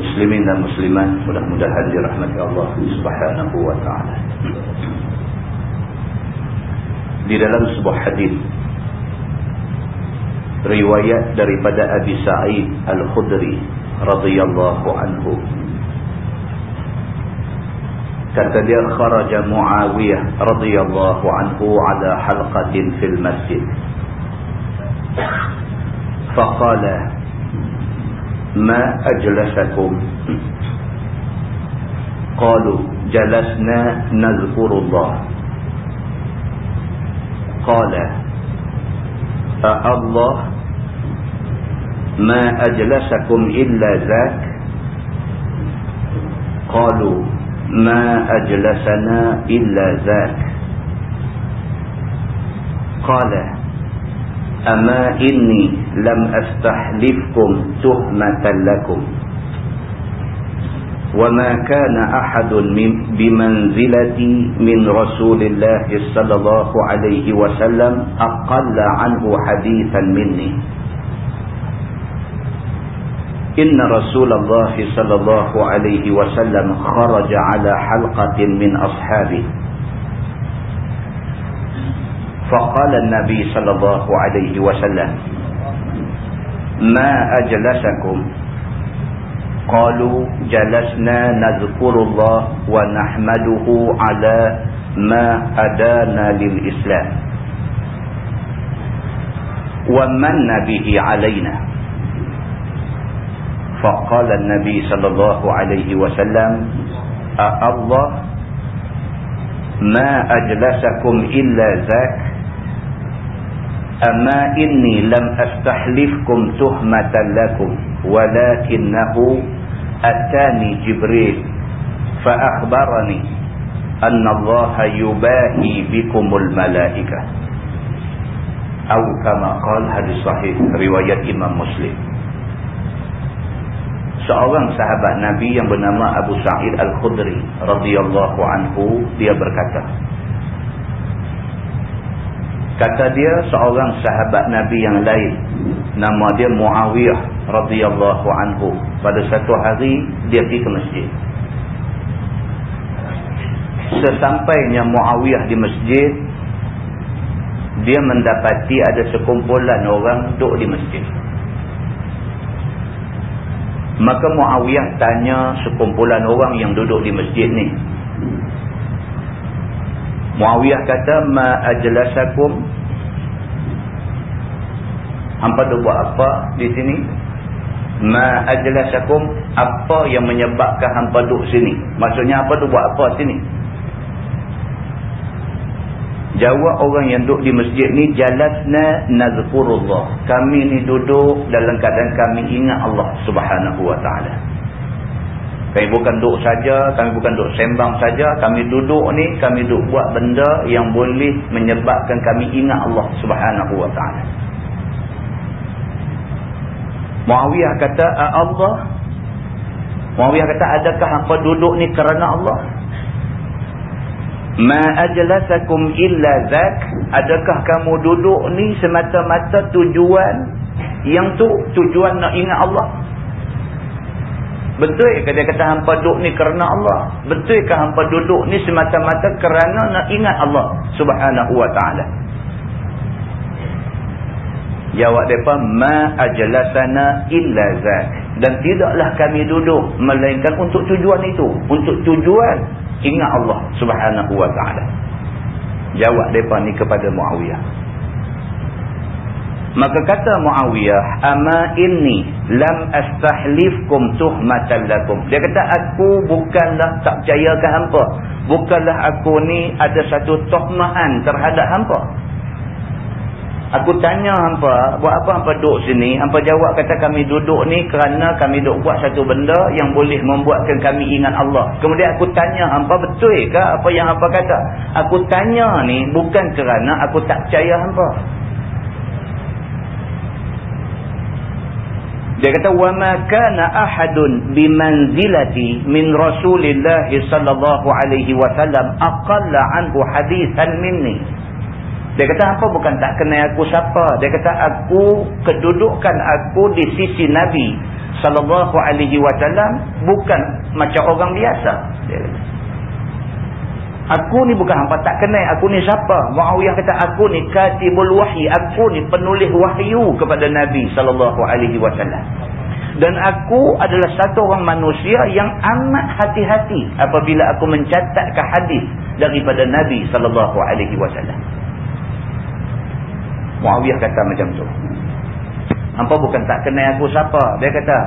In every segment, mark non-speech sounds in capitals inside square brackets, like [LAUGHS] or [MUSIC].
Muslimin dan Muslimat mudah-mudahan dirahmati Allah Subhanahu wa taala. Di dalam sebuah hadis riwayat daripada Abi Sa'id Al-Khudri radhiyallahu anhu kata dia kharaja Muawiyah radhiyallahu anhu ala halqatin fil masjid faqala ما أجلسكم؟ قالوا جلسنا نذكر الله. قال الله ما أجلسكم إلا ذاك؟ قالوا ما أجلسنا إلا ذاك. قال أما إني لم أستحلفكم تهمة لكم. وما كان أحد من بمنزلتي من رسول الله صلى الله عليه وسلم أقل عنه حديثا مني. إن رسول الله صلى الله عليه وسلم خرج على حلقة من أصحابه. فقال النبي صلى الله عليه وسلم ما أجلسكم؟ قالوا جلسنا نذكر الله ونحمده على ما أدانا للإسلام. ومن به علينا. فقال النبي صلى الله عليه وسلم الله ما أجلسكم إلا ذاك amma inni lam astahlifkum tuhmatan lakum walakinahu atani jibril fa akhbarani anna Allah yubahi bikumul malaika atau kama qal hadis sahih riwayat imam muslim. Seorang sahabat nabi yang bernama abu sa'id al khudri radhiyallahu anhu dia berkata Kata dia seorang sahabat Nabi yang lain. Nama dia Muawiyah radhiyallahu anhu. Pada satu hari dia pergi ke masjid. Sesampainya Muawiyah di masjid. Dia mendapati ada sekumpulan orang duduk di masjid. Maka Muawiyah tanya sekumpulan orang yang duduk di masjid ni. Muawiyah kata ma ajlasakum Hampa tu buat apa di sini? Ma ajlasakum apa yang menyebabkan hampa duduk sini? Maksudnya apa tu buat apa sini? Jawab orang yang duduk di masjid ni jalasna nazkurullah. Kami ni duduk dalam keadaan kami ingat Allah Subhanahu wa taala. Kami bukan duduk saja, kami bukan duduk sembang saja, kami duduk ni, kami duduk buat benda yang boleh menyebabkan kami ingat Allah subhanahu wa ta'ala. Muawiyah kata, Allah, Muawiyah kata, adakah hampa duduk ni kerana Allah? Ma ajlasakum illa zak, adakah kamu duduk ni semata-mata tujuan yang tu, tujuan nak ingat Allah? Betul ke dia kata hampa duduk ni kerana Allah? Betul ke hampa duduk ni semata-mata kerana nak ingat Allah subhanahu wa ta'ala? Jawab mereka, Ma ajlasana illa zat. dan tidaklah kami duduk melainkan untuk tujuan itu untuk tujuan ingat Allah subhanahu wa ta'ala jawab mereka ni kepada Muawiyah maka kata Muawiyah ama inni lam astahlifkum tuhmatan lakum dia kata aku bukanlah tak percaya ke hampa bukanlah aku ni ada satu tuhmahan terhadap hampa Aku tanya hampa, buat apa hampa duduk sini? Hampa jawab kata kami duduk ni kerana kami duduk buat satu benda yang boleh membuatkan kami ingat Allah. Kemudian aku tanya hampa, betul ke apa yang hampa kata? Aku tanya ni bukan kerana aku tak percaya hampa. Dia kata wa ma kana ahadun bi manzilati min Rasulillah sallallahu alaihi wasallam aqalla anhu hadithan minni. Dia kata apa bukan tak kenal aku siapa. Dia kata aku kedudukan aku di sisi Nabi sallallahu alaihi wasallam bukan macam orang biasa. Dia kata. Aku ni bukan hampa tak kenal. Aku ni siapa? Muawiyah kata aku ni katibul wahyi. Aku ni penulis wahyu kepada Nabi wasallam. Dan aku adalah satu orang manusia yang amat hati-hati apabila aku mencatatkan hadis daripada Nabi wasallam. Muawiyah kata macam tu. Hampa bukan tak kenal aku siapa. Dia kata,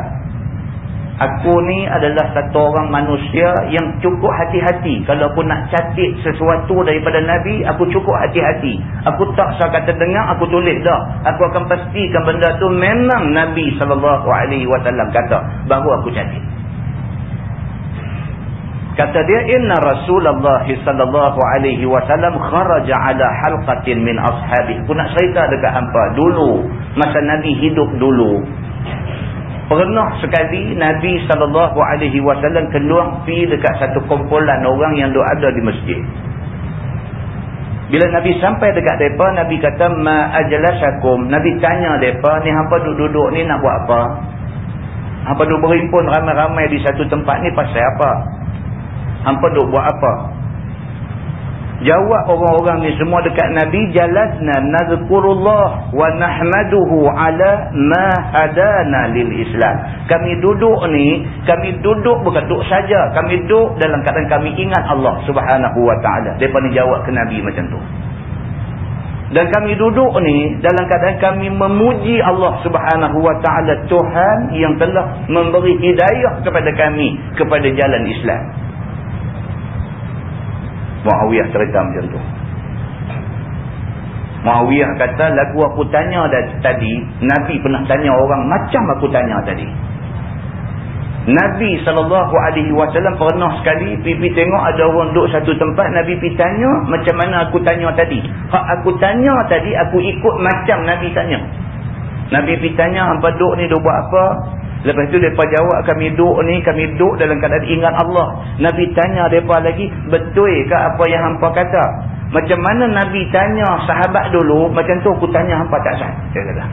aku ni adalah satu orang manusia yang cukup hati-hati. Kalau aku nak catit sesuatu daripada Nabi, aku cukup hati-hati. Aku tak saya kata dengar, aku tulis dah. Aku akan pastikan benda tu memang Nabi SAW kata. Baru aku catit. Kata dia inna Rasulullah wasallam kharaja ala halqatin min ashabihi. Aku nak cerita dekat hangpa dulu masa Nabi hidup dulu. Pernah sekali Nabi wasallam keluar pi dekat satu kumpulan orang yang duk ada di masjid. Bila Nabi sampai dekat depa, Nabi kata ma ajlasakum. Nabi tanya depa, ni hangpa duduk-duduk ni nak buat apa? Hangpa duk berhimpun ramai-ramai di satu tempat ni pasal apa? Hampa duk buat apa? Jawab orang-orang ni semua dekat Nabi jalasna nazkurullah wa nahmaduhu ala ma hadana lil Islam. Kami duduk ni, kami duduk bukan duduk saja, kami duduk dalam keadaan kami ingat Allah Subhanahu wa taala. Depa ni jawab ke Nabi macam tu. Dan kami duduk ni dalam keadaan kami memuji Allah Subhanahu wa taala Tuhan yang telah memberi hidayah kepada kami kepada jalan Islam. Muawiyah cerita macam tu. Muawiyah kata lagu aku tanya tadi, Nabi pernah tanya orang macam aku tanya tadi. Nabi SAW pernah sekali pipi tengok ada orang duduk satu tempat, Nabi pergi tanya macam mana aku tanya tadi. Hak aku tanya tadi, aku ikut macam Nabi tanya. Nabi pergi tanya, hampa duduk ni duduk buat apa? Lepas tu mereka jawab kami duduk ni, kami duduk dalam keadaan ingat Allah. Nabi tanya mereka lagi, betul ke apa yang hampa kata? Macam mana Nabi tanya sahabat dulu, macam tu aku tanya hampa tak sah. Dia kata.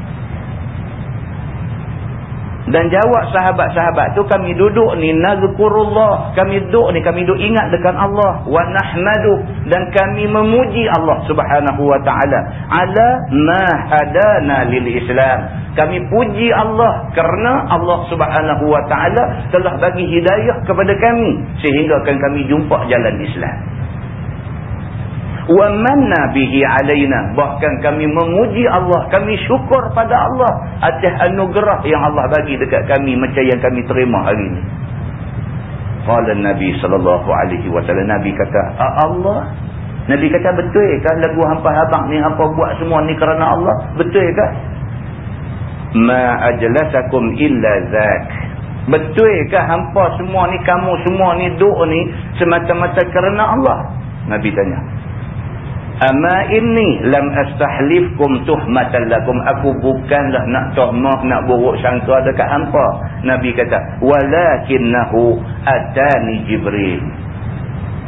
Dan jawab sahabat-sahabat tu kami duduk ni nazkurullah. Kami duduk ni kami duduk ingat dekat Allah wa nahmadu dan kami memuji Allah Subhanahu wa taala ala ma hadana lil Islam. Kami puji Allah kerana Allah Subhanahu wa taala telah bagi hidayah kepada kami sehingga kami jumpa jalan Islam wa manna bihi alaina. Bahkan kami memuji Allah kami syukur pada Allah atas anugerah yang Allah bagi dekat kami macam yang kami terima hari ini. Qala nabi sallallahu alaihi wasallam nabi kata Allah? Nabi kata betul ke lagu hampa abang ni hampa buat semua ni kerana Allah? Betul ke? Ma ajlasakum illa zak. Betul ke hampa semua ni kamu semua ni duk ni semata-mata kerana Allah? Nabi tanya Ama ini lam astahlifkum tuhmatan lakum. Aku bukanlah nak tuhmah, nak buruk sangka dekat hampa. Nabi kata, walakinnahu atani Jibril.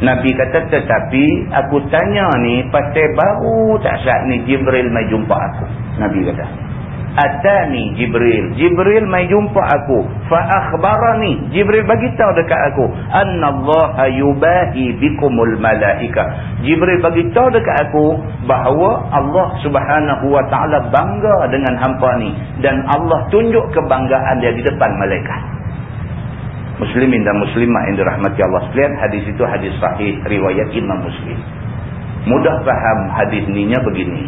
Nabi kata, tetapi aku tanya ni, pasal baru tak saat ni Jibril mai jumpa aku. Nabi kata. Atani jibril. Jibril mai jumpa aku. Fa akhbarani. Jibril bagi tahu dekat aku. Annallaha yubahi bikumul malaika. Jibril bagi tahu dekat aku bahawa Allah Subhanahu wa taala bangga dengan hangpa ni. Dan Allah tunjuk kebanggaan dia di depan malaikat. Muslimin dan muslimat yang dirahmati Allah sekalian hadis itu hadis sahih riwayat Imam Muslim. Mudah faham hadis ni nya begini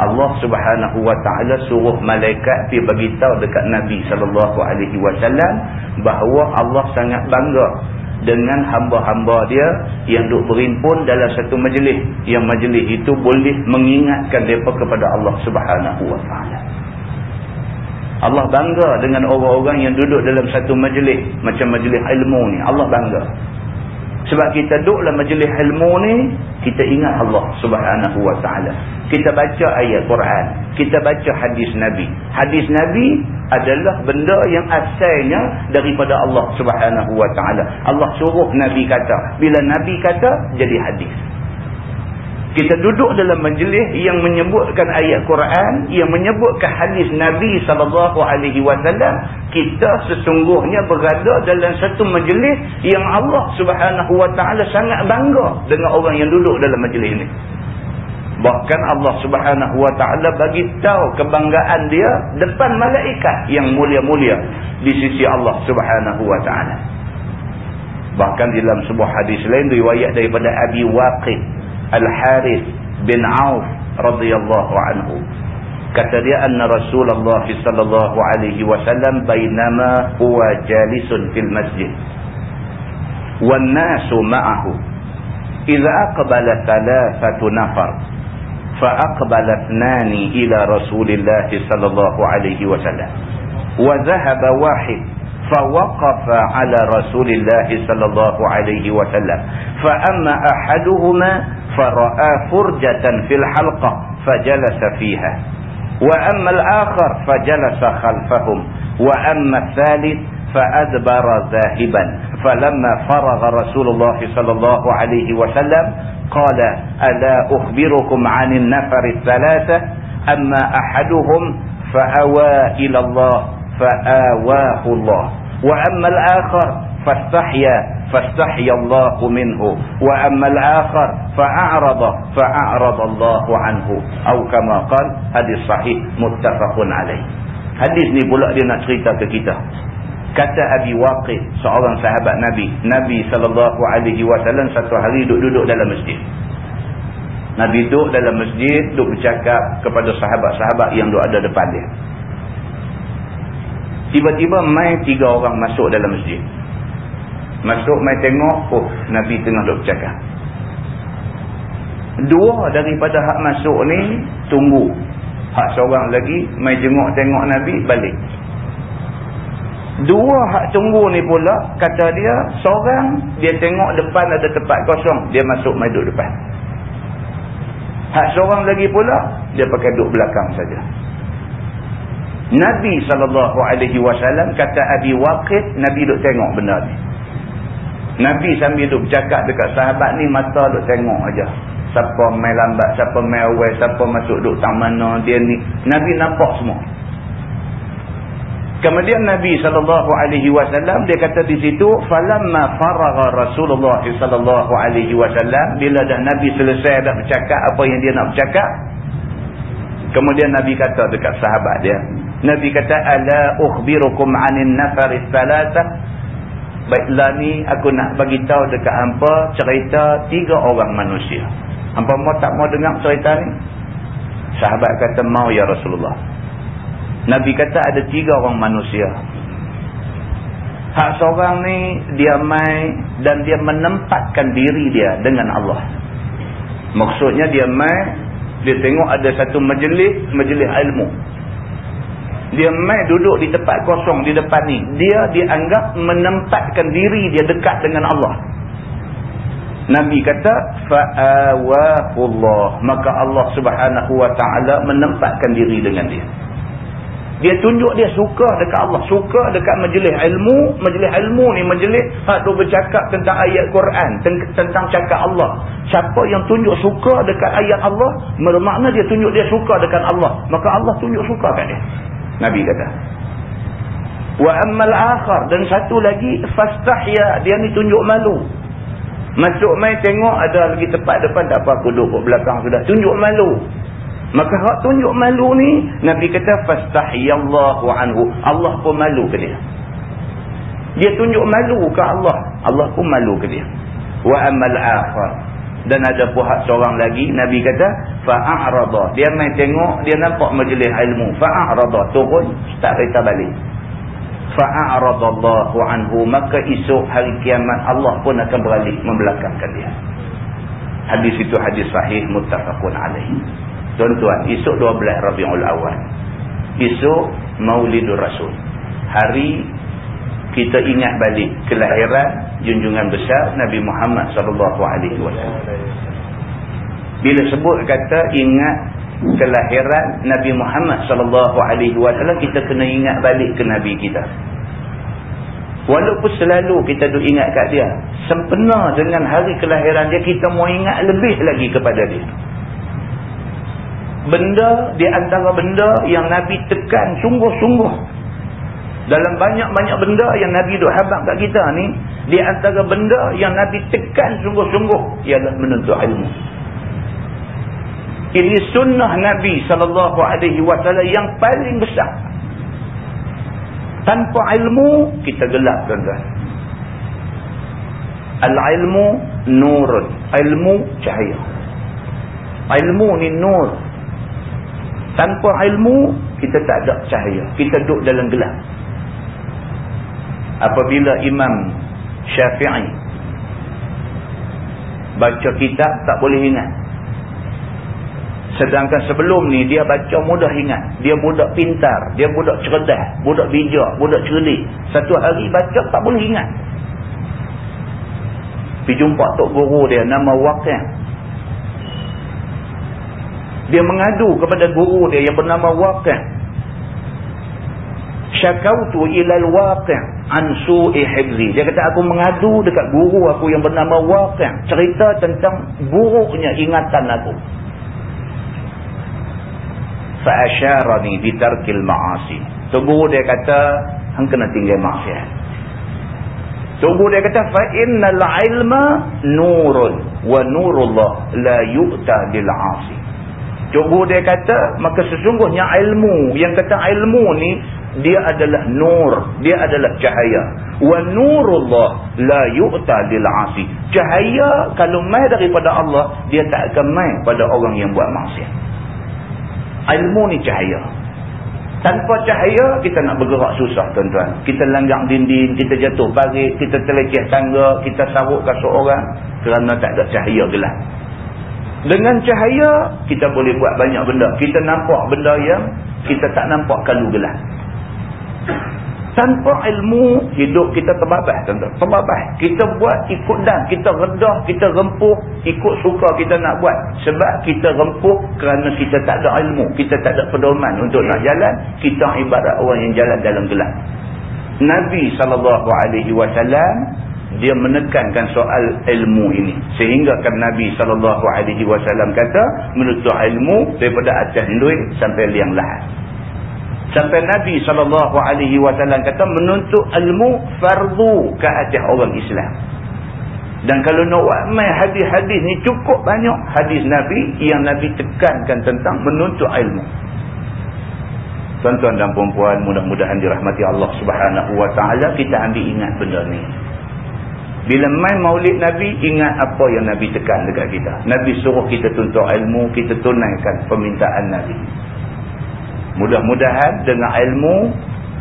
Allah Subhanahu wa taala suruh malaikat pi bagi tahu dekat Nabi sallallahu alaihi wasallam bahawa Allah sangat bangga dengan hamba-hamba dia yang duk berimpun dalam satu majlis yang majlis itu boleh mengingatkan depa kepada Allah Subhanahu wa taala. Allah bangga dengan orang-orang yang duduk dalam satu majlis macam majlis ilmu ni. Allah bangga. Sebab kita duduk dalam majlis ilmu ni, kita ingat Allah subhanahu wa ta'ala. Kita baca ayat Quran. Kita baca hadis Nabi. Hadis Nabi adalah benda yang asalnya daripada Allah subhanahu wa ta'ala. Allah suruh Nabi kata. Bila Nabi kata, jadi hadis kita duduk dalam majlis yang menyebutkan ayat Quran yang menyebutkan hadis Nabi wasallam kita sesungguhnya berada dalam satu majlis yang Allah Subhanahu wa taala sangat bangga dengan orang yang duduk dalam majlis ini. Bahkan Allah Subhanahu wa taala bagi tahu kebanggaan dia depan malaikat yang mulia-mulia di sisi Allah Subhanahu wa taala. Bahkan dalam sebuah hadis lain riwayat daripada Abi Waqid Al-Harith bin Auf radhiyallahu anhu kata dia anna Rasulullah sallallahu alaihi wasallam bainama huwa jalisun fil masjid wan nasu ma'ahu idza aqbala thalathatu nafar fa aqbala ithnani ila Rasulillah sallallahu alaihi wasallam wa dhahaba wahid فوقف على رسول الله صلى الله عليه وسلم فأما أحدهما فرأى فرجة في الحلقة فجلس فيها وأما الآخر فجلس خلفهم وأما الثالث فأدبر ذاهبا. فلما فرغ رسول الله صلى الله عليه وسلم قال ألا أخبركم عن النفر الثلاثة؟ أما أحدهم فأوى إلى الله فآواه الله. وأما الآخر فاستحيا فاستحيا الله منه وأما الآخر فأعرض فأعرض الله عنه أو كما قال hadis sahih متفق عليه hadis ni pula dia nak cerita ke kita kata Abi Waqid seorang sahabat Nabi Nabi SAW satu hari duduk-duduk dalam masjid Nabi duduk dalam masjid duduk bercakap kepada sahabat-sahabat yang duduk ada depan dia tiba-tiba mai tiga orang masuk dalam masjid Masuk mai tengok, oh Nabi tengah duduk bercakap. Dua daripada hak masuk ni, tunggu. Hak seorang lagi, mai jenguk tengok Nabi, balik. Dua hak tunggu ni pula, kata dia, seorang dia tengok depan ada tempat kosong, dia masuk mai duduk depan. Hak seorang lagi pula, dia pakai duduk belakang saja. Nabi SAW kata Abi Waqid, Nabi duduk tengok benda ni. Nabi sambil duduk bercakap dekat sahabat ni mata duduk tengok aja. Siapa main lambat, siapa main awal, siapa masuk duduk tak mana dia ni. Nabi nampak semua. Kemudian Nabi SAW dia kata di situ falamma faragha Rasulullah SAW bila dah Nabi selesai dah bercakap apa yang dia nak bercakap kemudian Nabi kata dekat sahabat dia Nabi kata ala ukhbirukum anin nafaris salasah Baiklah ni aku nak bagi tahu dekat hampa cerita tiga orang manusia. Hampa mau tak mau dengar cerita ni? Sahabat kata mau ya Rasulullah. Nabi kata ada tiga orang manusia. Hak seorang ni dia mai dan dia menempatkan diri dia dengan Allah. Maksudnya dia mai dia tengok ada satu majlis, majlis ilmu dia mai duduk di tempat kosong di depan ni dia dianggap menempatkan diri dia dekat dengan Allah Nabi kata fa'awahullah maka Allah subhanahu wa ta'ala menempatkan diri dengan dia Dia tunjuk dia suka dekat Allah. Suka dekat majlis ilmu. Majlis ilmu ni majlis hak tu bercakap tentang ayat Quran. Tentang cakap Allah. Siapa yang tunjuk suka dekat ayat Allah. Bermakna dia tunjuk dia suka dekat Allah. Maka Allah tunjuk suka kat dia. Nabi kata. Wa ammal akhar. Dan satu lagi. Fastahya. Dia ni tunjuk malu. Masuk main tengok ada lagi tempat depan. Tak apa aku duduk belakang sudah. Tunjuk malu. Maka hak tunjuk malu ni Nabi kata fastahiyallahu anhu. Allah pun malu ke dia. Dia tunjuk malu ke Allah. Allah pun malu ke dia. Wa amal akhar. Dan ada pihak seorang lagi Nabi kata fa'arada. Dia main tengok dia nampak majlis ilmu. Fa'arada turun tak kereta balik. Fa'aradallahu anhu. Maka esok hari kiamat Allah pun akan beralih membelakangkan dia. Hadis itu hadis sahih muttafaqun alaihi. Tuan-tuan, esok 12 Rabiul Awal. Esok Maulidur Rasul. Hari kita ingat balik kelahiran junjungan besar Nabi Muhammad sallallahu alaihi wasallam. Bila sebut kata ingat kelahiran Nabi Muhammad sallallahu alaihi wasallam, kita kena ingat balik ke nabi kita. Walaupun selalu kita duk ingat kat dia, sempena dengan hari kelahiran dia kita mau ingat lebih lagi kepada dia benda di antara benda yang Nabi tekan sungguh-sungguh dalam banyak-banyak benda yang Nabi duk habak kat kita ni di antara benda yang Nabi tekan sungguh-sungguh ialah menuntut ilmu ini sunnah Nabi SAW yang paling besar tanpa ilmu kita gelap tuan-tuan al-ilmu nurun ilmu cahaya ilmu ni nur Tanpa ilmu, kita tak ada cahaya. Kita duduk dalam gelap. Apabila Imam Syafi'i baca kitab, tak boleh ingat. Sedangkan sebelum ni, dia baca mudah ingat. Dia budak pintar. Dia budak cerdas. Budak bijak. Budak cerdik. Satu hari baca, tak boleh ingat. Pergi jumpa Tok Guru dia, nama Waqiyah. Dia mengadu kepada guru dia yang bernama Waqi'. Syakautu ilal Waqi' an su'i hibzi. Dia kata aku mengadu dekat guru aku yang bernama Waqi'. Cerita tentang buruknya ingatan aku. Fa'asyarani bitarkil ma'asi. Tu guru dia kata, hang kena tinggal maksiat. Tunggu dia kata fa innal ilma nurun wa nurullah la yu'ta lil 'asi. Cuba dia kata, maka sesungguhnya ilmu. Yang kata ilmu ni, dia adalah nur. Dia adalah cahaya. Wa nurullah la yu'ta lil'asi. Cahaya kalau mai daripada Allah, dia tak akan mai pada orang yang buat maksiat. Ilmu ni cahaya. Tanpa cahaya, kita nak bergerak susah tuan-tuan. Kita langgang dinding, kita jatuh parit, kita terleceh tangga, kita saruk kasut orang. Kerana tak ada cahaya gelap. Dengan cahaya, kita boleh buat banyak benda. Kita nampak benda yang kita tak nampak kalau gelap. Tanpa ilmu, hidup kita terbabah. Terbabah. Kita buat ikut dan. Kita redah, kita rempuh, ikut suka kita nak buat. Sebab kita rempuh kerana kita tak ada ilmu. Kita tak ada pedoman untuk nak jalan. Kita ibarat orang yang jalan dalam gelap. Nabi SAW dia menekankan soal ilmu ini sehingga kan Nabi wasallam kata menuntut ilmu daripada atas duit sampai liang lahat sampai Nabi wasallam kata menuntut ilmu fardu ke atas orang Islam dan kalau nak buat mai hadis-hadis ni cukup banyak hadis Nabi yang Nabi tekankan tentang menuntut ilmu tuan-tuan dan puan-puan mudah-mudahan dirahmati Allah subhanahu wa ta'ala kita ambil ingat benda ni bila main maulid Nabi, ingat apa yang Nabi tekan dekat kita. Nabi suruh kita tuntut ilmu, kita tunaikan permintaan Nabi. Mudah-mudahan dengan ilmu,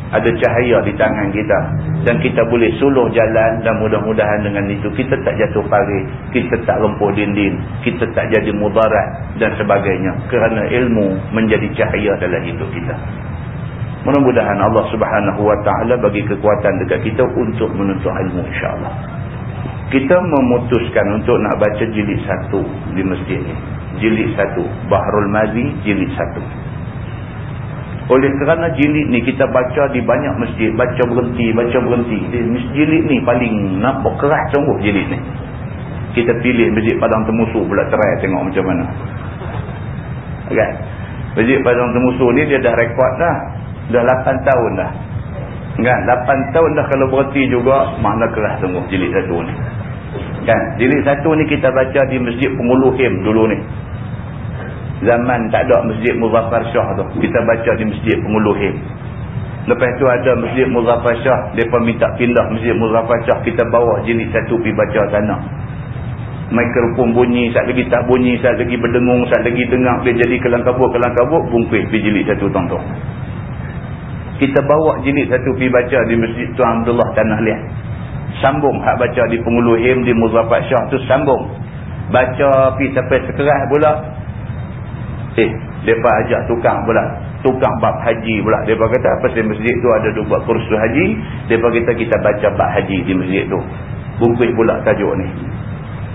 ada cahaya di tangan kita. Dan kita boleh suluh jalan dan mudah-mudahan dengan itu, kita tak jatuh parit, kita tak rempuh dinding, kita tak jadi mudarat dan sebagainya. Kerana ilmu menjadi cahaya dalam hidup kita. Mudah-mudahan Allah subhanahu wa ta'ala bagi kekuatan dekat kita untuk menuntut ilmu insyaAllah kita memutuskan untuk nak baca jilid satu di masjid ni. Jilid satu. Bahrul Mazi jilid satu. Oleh kerana jilid ni kita baca di banyak masjid. Baca berhenti, baca berhenti. Jilid ni paling nampak keras sungguh jilid ni. Kita pilih masjid Padang Temusu pula try tengok macam mana. Kan? Masjid Padang Temusu ni dia dah rekod dah. Dah 8 tahun dah. Kan? 8 tahun dah kalau berhenti juga. Mana keras sungguh jilid satu ni. Kan? Jilid satu ni kita baca di masjid Penguluhim dulu ni zaman tak ada masjid Muzaffar Shah tu. Kita baca di masjid Penguluhim lepas tu ada masjid Muzaffar Shah mereka minta pindah masjid Muzaffar Shah kita bawa jilid satu pergi baca sana mikrofon bunyi saat lagi tak bunyi saat lagi berdengung saat lagi dengar dia jadi kelang-kabut kelang-kabut bungkit pergi jilid satu tuan-tuan kita bawa jilid satu pergi baca di masjid Tuan Abdullah Tanah Liat. Sambung hak baca di Penguluhim di Muzaffar Shah tu sambung. Baca pergi sampai sekeras pula Eh, mereka ajak tukang pula. Tukang bab haji pula. Mereka kata, apa sih masjid tu ada dua buat kursus haji. Mereka kata, kita baca bab haji di masjid tu. Bungkus pula tajuk ni.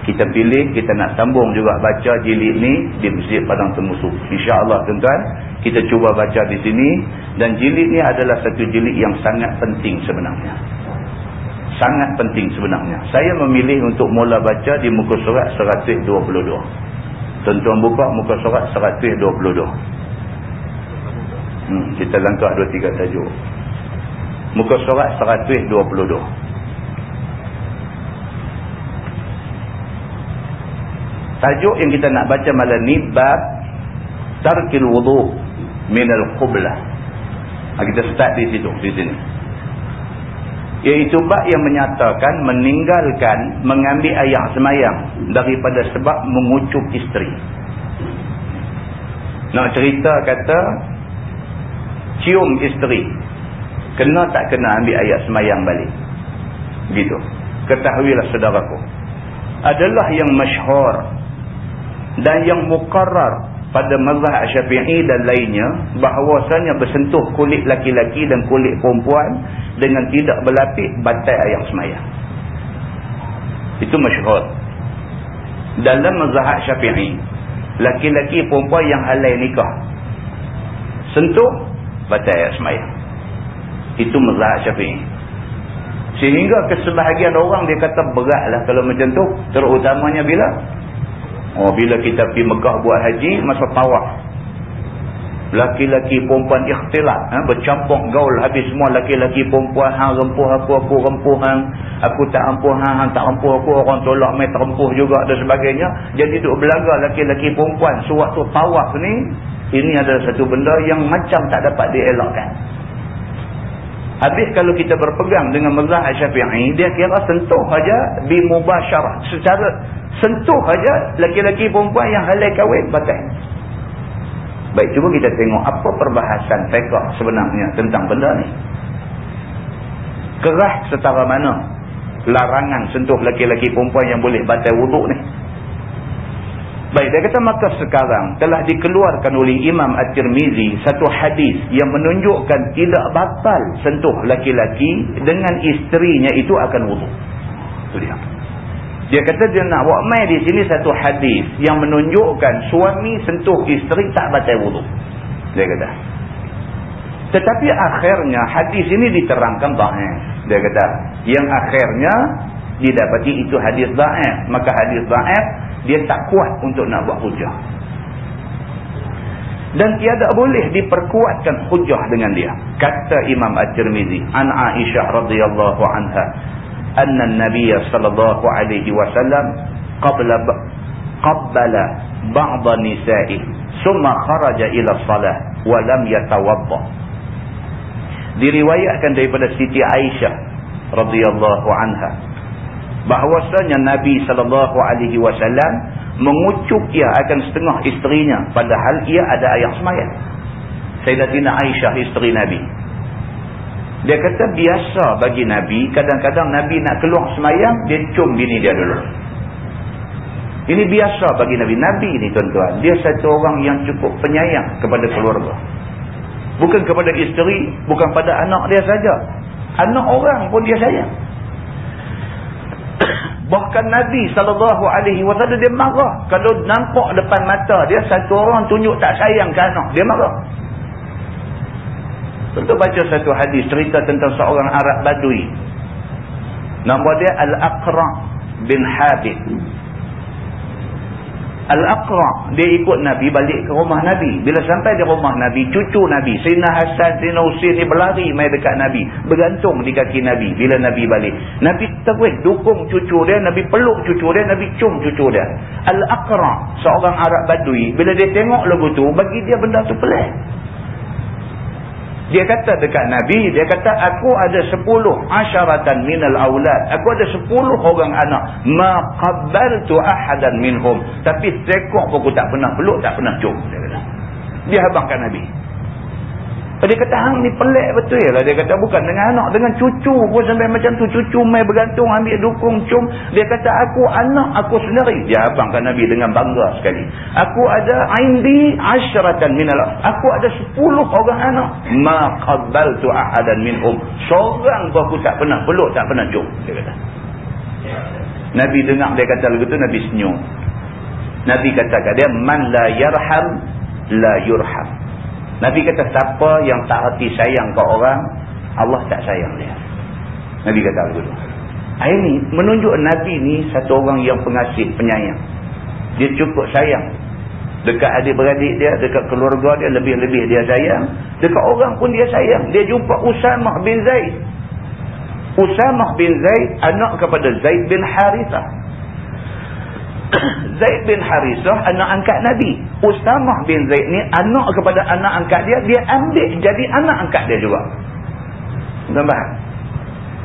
Kita pilih, kita nak sambung juga baca jilid ni di masjid Padang Temusu. InsyaAllah tuan-tuan, kita cuba baca di sini. Dan jilid ni adalah satu jilid yang sangat penting sebenarnya. Sangat penting sebenarnya. Saya memilih untuk mula baca di muka surat 122. Tuan-tuan buka muka surat 122. Hmm, kita langkah 2-3 tajuk. Muka surat 122. Tajuk yang kita nak baca malam ni bab tarkil wudu minal qublah. Ha, kita start di situ, di sini iaitu bab yang menyatakan meninggalkan mengambil ayah semayang daripada sebab mengucup isteri. Nak cerita kata cium isteri. Kena tak kena ambil ayat semayang balik? Gitu ketahuilah saudaraku. Adalah yang masyhur dan yang mukarrar pada mazhab syafi'i dan lainnya bahawasanya bersentuh kulit laki-laki dan kulit perempuan dengan tidak berlapis batal ayam semayang. Itu masyhur. Dalam mazhab syafi'i laki-laki perempuan yang halai nikah sentuh batal ayam semayang. Itu mazhab syafi'i. Sehingga kesebahagian orang dia kata beratlah kalau macam tu. Terutamanya bila Oh bila kita pergi Mekah buat haji masa tawaf. Laki-laki perempuan ikhtilat, ha? bercampur gaul habis semua laki-laki perempuan hang rempuh aku aku rempuh hang, aku tak rempuh hang, hang tak rempuh aku orang tolak mai terempuh juga dan sebagainya. Jadi duk belaga laki-laki perempuan sewaktu tawaf ni ini adalah satu benda yang macam tak dapat dielakkan. Habis kalau kita berpegang dengan mazhab Syafi'i, dia kira sentuh saja bi mubasyarah secara sentuh aja laki-laki perempuan yang halal kahwin batal. Baik, cuba kita tengok apa perbahasan fiqh sebenarnya tentang benda ni. Kerah setara mana larangan sentuh laki-laki perempuan yang boleh batal wuduk ni. Baik, dia kata maka sekarang telah dikeluarkan oleh Imam At-Tirmizi satu hadis yang menunjukkan tidak batal sentuh laki-laki dengan isterinya itu akan wuduk. Itu dia. Dia kata dia nak buat mai di sini satu hadis yang menunjukkan suami sentuh isteri tak batal wudu. Dia kata. Tetapi akhirnya hadis ini diterangkan dhaif. Dia kata, yang akhirnya dia dapati itu hadis da'af maka hadis da'af dia tak kuat untuk nak buat hujah. Dan tiada boleh diperkuatkan hujah dengan dia. Kata Imam At-Tirmizi an Aisyah radhiyallahu anha anna an-nabiy sallallahu alaihi wasallam qabla qabala ba'd nisa'i thumma kharaja ila salah, wa lam yatawadda. Diriwayatkan daripada Siti Aisyah radhiyallahu anha bahwasanya Nabi sallallahu alaihi wasallam mengucuk ia akan setengah isterinya padahal ia ada ayat sembahyang Sayyidatina Aisyah isteri Nabi dia kata biasa bagi Nabi, kadang-kadang Nabi nak keluar semayang, dia cium bini dia dulu. Ini biasa bagi Nabi. Nabi ni tuan-tuan, dia satu orang yang cukup penyayang kepada keluarga. Bukan kepada isteri, bukan pada anak dia saja. Anak orang pun dia sayang. Bahkan Nabi SAW dia marah. Kalau nampak depan mata dia, satu orang tunjuk tak sayang ke anak, dia marah. Tentu baca satu hadis cerita tentang seorang Arab Badui. Nama dia Al-Aqra' bin Habib. Al-Aqra' dia ikut Nabi balik ke rumah Nabi. Bila sampai di rumah Nabi, cucu Nabi, Sayyidina Hassan, Sayyidina Husin ni berlari main dekat Nabi. Bergantung di kaki Nabi bila Nabi balik. Nabi terus dukung cucu dia, Nabi peluk cucu dia, Nabi cum cucu dia. Al-Aqra' seorang Arab Badui, bila dia tengok lagu tu, bagi dia benda tu pelik. Dia kata dekat Nabi, dia kata aku ada sepuluh asyaratan minal awlad. Aku ada sepuluh orang anak. Ma qabbaltu ahadan minhum. Tapi sekok aku tak pernah peluk, tak pernah cium. Dia. Dia habangkan Nabi. Dia kata hang ni pelik betul lah. Dia kata bukan dengan anak. Dengan cucu pun sampai macam tu. Cucu mai bergantung ambil dukung cum. Dia kata aku anak aku sendiri. Dia abangkan Nabi dengan bangga sekali. Aku ada indi asyaratan minal. Aku ada sepuluh orang anak. Ma qabbal tu ahadan minhum. Seorang pun aku tak pernah peluk tak pernah cum. Dia kata. Nabi dengar dia kata lagu tu Nabi senyum. Nabi kata kat dia man la yarham la yurham. Nabi kata siapa yang tak hati sayang ke orang, Allah tak sayang dia. Nabi kata begitu. Ini menunjuk Nabi ni satu orang yang pengasih, penyayang. Dia cukup sayang. Dekat adik-beradik dia, dekat keluarga dia, lebih-lebih dia sayang. Dekat orang pun dia sayang. Dia jumpa Usamah bin Zaid. Usamah bin Zaid, anak kepada Zaid bin Harithah. [COUGHS] Zaid bin Harisah anak angkat Nabi. Ustamah bin Zaid ni anak kepada anak angkat dia, dia ambil jadi anak angkat dia juga. Nampak?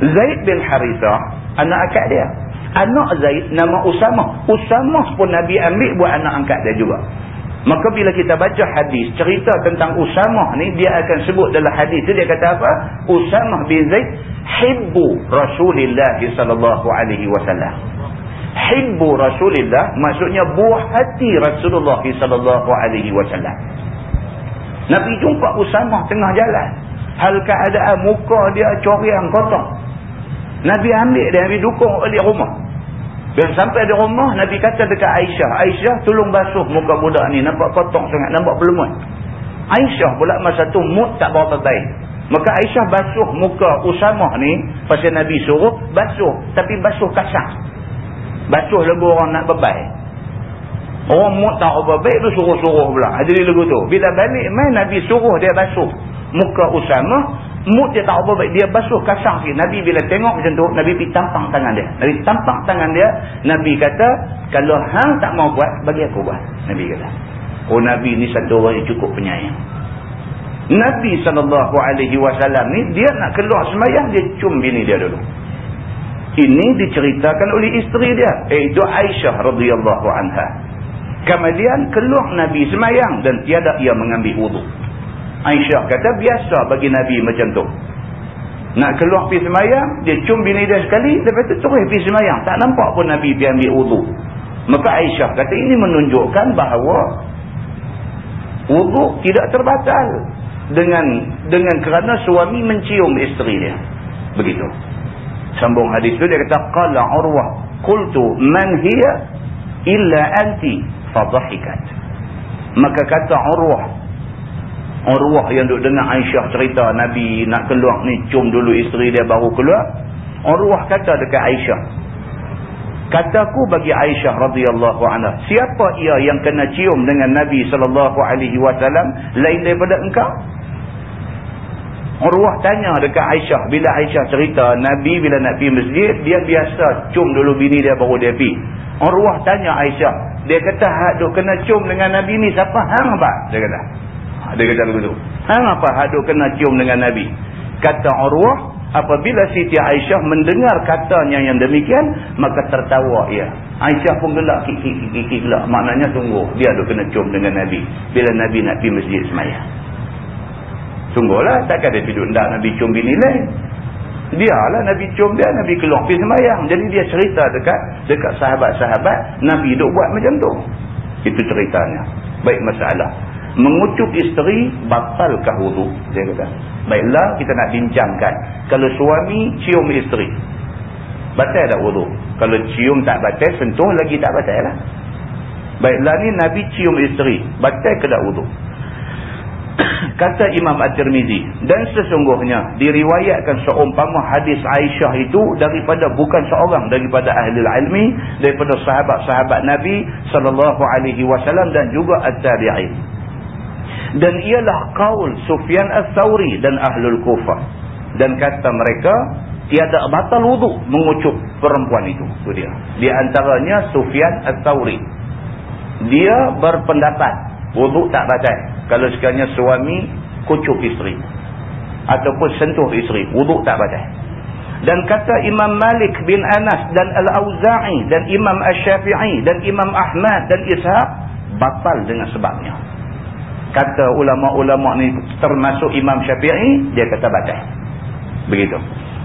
Zaid bin Harisah anak angkat dia. Anak Zaid nama Usamah. Usamah pun Nabi ambil buat anak angkat dia juga. Maka bila kita baca hadis cerita tentang Usamah ni dia akan sebut dalam hadis tu dia kata apa? Usamah bin Zaid hibbu Rasulullah sallallahu alaihi wasallam hibbu Rasulillah maksudnya buah hati Rasulullah sallallahu alaihi wasallam. Nabi jumpa Usamah tengah jalan. Hal keadaan muka dia coriang kotor. Nabi ambil dia Nabi dukung oleh rumah. Dan sampai di rumah Nabi kata dekat Aisyah, Aisyah tolong basuh muka budak ni nampak kotor sangat, nampak berlemut. Aisyah pula masa tu mood tak berapa baik. Maka Aisyah basuh muka Usamah ni pasal Nabi suruh basuh tapi basuh kasar. Basuh lagu orang nak bebai. Orang mood tak bebai tu suruh-suruh pula. Jadi lagu tu. Bila balik main Nabi suruh dia basuh. Muka Usama. Mood dia tak bebai. Dia basuh kasang sikit. Nabi bila tengok macam tu. Nabi pergi tampang tangan dia. Nabi tampang tangan dia. Nabi kata. Kalau hang tak mau buat. Bagi aku buat. Nabi kata. Oh Nabi ni satu orang yang cukup penyayang. Nabi SAW ni. Dia nak keluar semayang. Dia cium bini dia dulu. Ini diceritakan oleh isteri dia. Iaitu Aisyah radhiyallahu anha. Kemudian keluar Nabi semayang dan tiada ia mengambil wudhu. Aisyah kata biasa bagi Nabi macam tu. Nak keluar pergi semayang, dia cium bini dia sekali, lepas tu terus pergi semayang. Tak nampak pun Nabi pergi ambil wudhu. Maka Aisyah kata ini menunjukkan bahawa wudhu tidak terbatal dengan dengan kerana suami mencium isteri dia. Begitu sambung hadis tu dia kata qala urwah qultu man hiya illa anti fadhahikat. Maka kata urwah urwah yang duk dengar Aisyah cerita nabi nak keluar ni cium dulu isteri dia baru keluar urwah kata dekat Aisyah kataku bagi Aisyah radhiyallahu anha siapa ia yang kena cium dengan nabi sallallahu alaihi wasallam lain daripada engkau Urwah tanya dekat Aisyah. Bila Aisyah cerita, Nabi bila nak pergi masjid, dia biasa cium dulu bini dia baru dia pergi. Urwah tanya Aisyah. Dia kata, hak duk kena cium dengan Nabi ni, siapa hang apa? Dia kata. Ha, dia kata begitu. Hang apa hak duk kena cium dengan Nabi? Kata Urwah, apabila Siti Aisyah mendengar katanya yang demikian, maka tertawa ia. Aisyah pun gelak, kiki-kiki gelak. Maknanya tunggu, dia duk kena cium dengan Nabi. Bila Nabi nak pergi masjid semayang. Sungguhlah takkan dia tidur tak Nabi cium bini lain. Dialah Nabi cium dia, Nabi keluar pergi semayang. Jadi dia cerita dekat dekat sahabat-sahabat, Nabi duk buat macam tu. Itu ceritanya. Baik masalah. Mengucup isteri, batalkah wudu? Dia kata. Baiklah, kita nak bincangkan. Kalau suami cium isteri, batal tak wudu? Kalau cium tak batal, sentuh lagi tak batal lah. Baiklah ni Nabi cium isteri, batal ke tak wudu? [COUGHS] Kata Imam At-Tirmizi. Dan sesungguhnya diriwayatkan seumpama hadis Aisyah itu daripada bukan seorang daripada ahli ilmi. Daripada sahabat-sahabat Nabi SAW dan juga At-Tabi'in. Dan ialah kaul Sufyan Al-Thawri dan Ahlul Kufah. Dan kata mereka tiada batal wuduk mengucup perempuan itu. Itu dia. Di antaranya Sufyan Al-Thawri. Dia berpendapat wuduk tak batal. Kalau sekiranya suami kucuk isteri. Ataupun sentuh isteri. Wuduk tak batal. Dan kata Imam Malik bin Anas dan Al-Auza'i dan Imam Ash-Syafi'i dan Imam Ahmad dan Ishaq batal dengan sebabnya. Kata ulama-ulama ni termasuk Imam Syafi'i dia kata batal. Begitu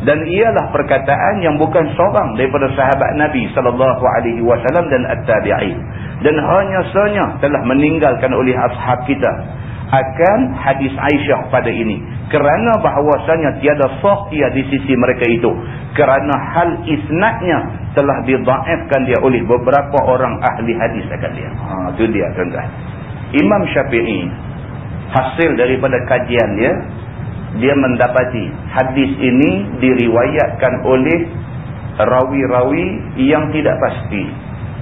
dan ialah perkataan yang bukan seorang daripada sahabat Nabi sallallahu alaihi wasallam dan at-tabi'in. Dan hanya sahaja telah meninggalkan oleh ashab kita. Akan hadis Aisyah pada ini. Kerana bahawasanya tiada sah ia di sisi mereka itu. Kerana hal isnadnya telah didhaifkan dia oleh beberapa orang ahli hadis akan dia. Ha itu dia tuan-tuan. Imam Syafi'i hasil daripada kajian dia dia mendapati hadis ini diriwayatkan oleh rawi-rawi yang tidak pasti.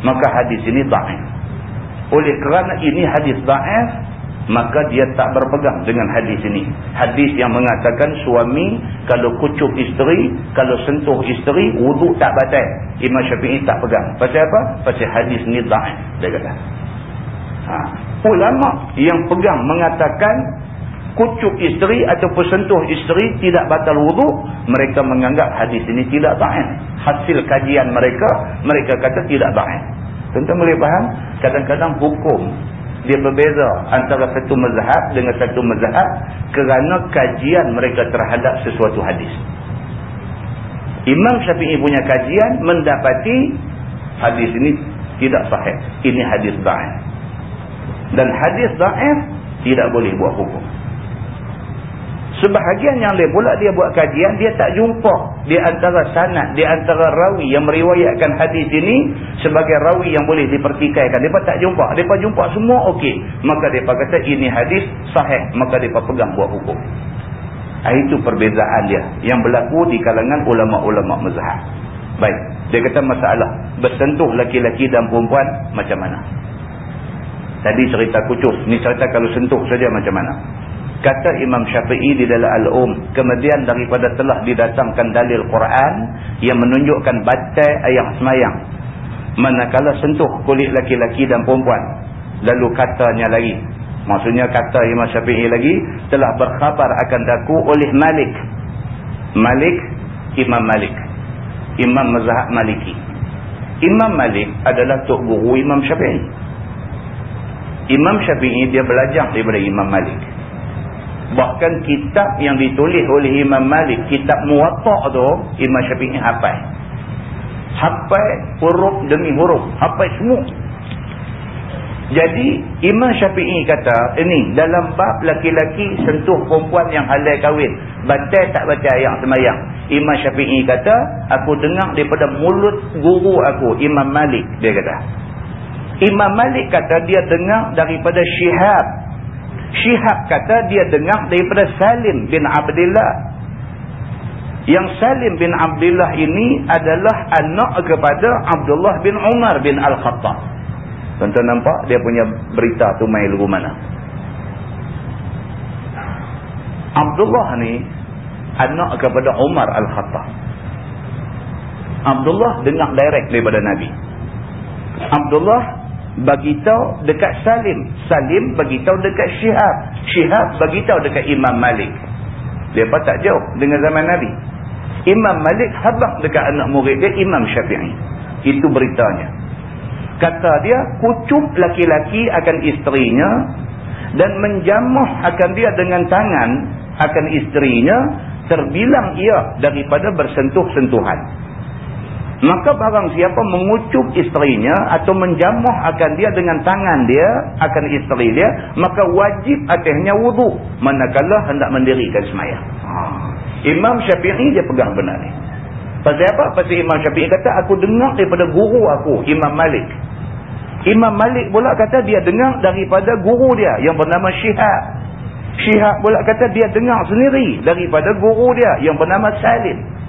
Maka hadis ini da'if. Oleh kerana ini hadis da'if maka dia tak berpegang dengan hadis ini. Hadis yang mengatakan suami kalau kucuk isteri kalau sentuh isteri wuduk tak batal. Imam Syafi'i tak pegang. Pasal apa? pasal hadis ini da'if dia kata. Ha. ulama yang pegang mengatakan kucuk isteri ataupun sentuh isteri tidak batal wuduk mereka menganggap hadis ini tidak ta'in hasil kajian mereka mereka kata tidak ta'in tentu boleh faham? Kadang-kadang hukum dia berbeza antara satu mazhab dengan satu mazhab kerana kajian mereka terhadap sesuatu hadis. Imam Syafi'i punya kajian mendapati hadis ini tidak sahih. Ini hadis da'in dan hadis da'in tidak boleh buat hukum Sebahagian yang lain pula dia buat kajian, dia tak jumpa di antara sanad, di antara rawi yang meriwayatkan hadis ini sebagai rawi yang boleh dipertikaikan. Dia tak jumpa. Dia jumpa semua okey. Maka dia kata ini hadis sahih. Maka dia pegang buat hukum. Ah, itu perbezaan dia yang berlaku di kalangan ulama-ulama mazhab. Baik. Dia kata masalah bersentuh laki-laki dan perempuan macam mana? Tadi cerita kucuk. Ni cerita kalau sentuh saja macam mana? Kata Imam Syafi'i di dalam Al-Um kemudian daripada telah didatangkan dalil Quran yang menunjukkan batai ayat semayang. Manakala sentuh kulit laki-laki dan perempuan lalu katanya lagi. Maksudnya kata Imam Syafi'i lagi telah berkhabar akan daku oleh Malik. Malik Imam Malik. Imam Mazhab Maliki. Imam Malik adalah tok guru Imam Syafi'i. Imam Syafi'i dia belajar daripada Imam Malik Bahkan kitab yang ditulis oleh Imam Malik, kitab muwatta' tu, Imam Syafi'i hafal. Hafal huruf demi huruf. Hafal semua. Jadi Imam Syafi'i kata, ini dalam bab laki-laki sentuh perempuan yang halal kahwin. Batal tak batal yang semayang. Imam Syafi'i kata, aku dengar daripada mulut guru aku, Imam Malik. Dia kata. Imam Malik kata dia dengar daripada Syihab Syihab kata dia dengar daripada Salim bin Abdullah. Yang Salim bin Abdullah ini adalah anak kepada Abdullah bin Umar bin Al-Khattab. Tuan-tuan nampak dia punya berita tu main lugu mana? Abdullah ni anak kepada Umar Al-Khattab. Abdullah dengar direct daripada Nabi. Abdullah bagitahu dekat Salim. Salim bagitahu dekat Syihab. Syihab bagitahu dekat Imam Malik. Pun tak jauh dengan zaman Nabi. Imam Malik habang dekat anak murid dia Imam Syafi'i. Itu beritanya. Kata dia, kucup laki-laki akan isterinya dan menjamuh akan dia dengan tangan akan isterinya terbilang ia daripada bersentuh-sentuhan. Maka barang siapa mengucup isterinya atau menjamuh akan dia dengan tangan dia akan isteri dia, maka wajib atasnya wudhu manakala hendak mendirikan semayang. Ha. Imam Syafi'i dia pegang benar ni. Pasal apa? Pasal Imam Syafi'i kata, aku dengar daripada guru aku, Imam Malik. Imam Malik pula kata dia dengar daripada guru dia yang bernama Syihab. Syihab pula kata dia dengar sendiri daripada guru dia yang bernama Salim.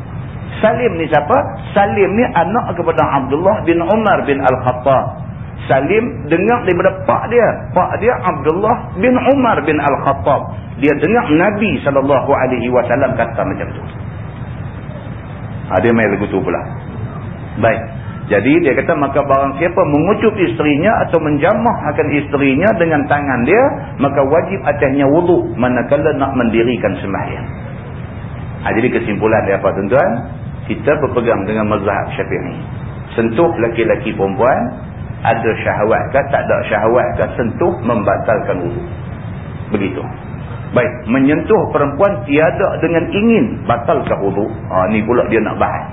Salim ni siapa? Salim ni anak kepada Abdullah bin Umar bin Al-Khattab. Salim dengar daripada pak dia. Pak dia Abdullah bin Umar bin Al-Khattab. Dia dengar Nabi SAW kata macam tu. Ha, dia main lagu tu pula. Baik. Jadi dia kata maka barang siapa mengucup isterinya atau menjamah akan isterinya dengan tangan dia. Maka wajib atasnya wuduk manakala nak mendirikan sembahyang. Ha, jadi kesimpulan dia apa tuan-tuan? Kita berpegang dengan mazhab syafi'i. Sentuh laki-laki perempuan. Ada syahwat ke tak ada syahwat ke sentuh membatalkan wuduk. Begitu. Baik, menyentuh perempuan tiada dengan ingin batalkan wuduk. Ha, ni pula dia nak bahas.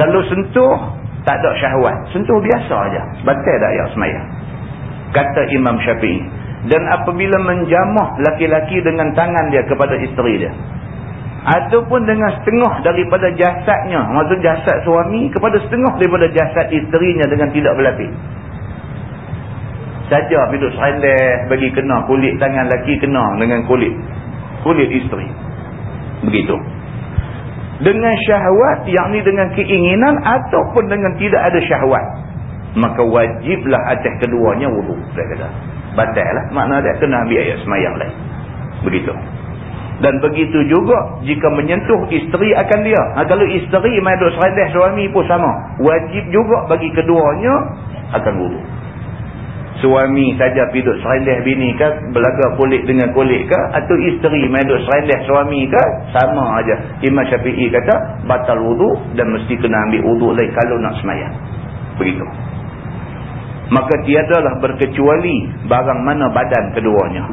Kalau sentuh tak ada syahwat. Sentuh biasa aja. Batal tak ayat semayang. Kata Imam Syafi'i. Dan apabila menjamah laki-laki dengan tangan dia kepada isteri dia. Ataupun dengan setengah daripada jasadnya. Maksud jasad suami kepada setengah daripada jasad isterinya dengan tidak berlapis. Saja hidup serendah bagi kena kulit tangan laki kena dengan kulit. Kulit isteri. Begitu dengan syahwat yakni dengan keinginan ataupun dengan tidak ada syahwat maka wajiblah atas keduanya wuduk dia kata batal lah makna dia kena ambil ayat semayang lain begitu dan begitu juga jika menyentuh isteri akan dia. Ha, kalau isteri main duduk serendah suami pun sama. Wajib juga bagi keduanya akan wuduk suami saja piduk serendah bini ke belaga kulit dengan kulit ke atau isteri main duk serendah suami ke sama aja. Imam Syafi'i kata batal wuduk dan mesti kena ambil wuduk lain kalau nak semayang. Begitu maka tiadalah berkecuali barang mana badan keduanya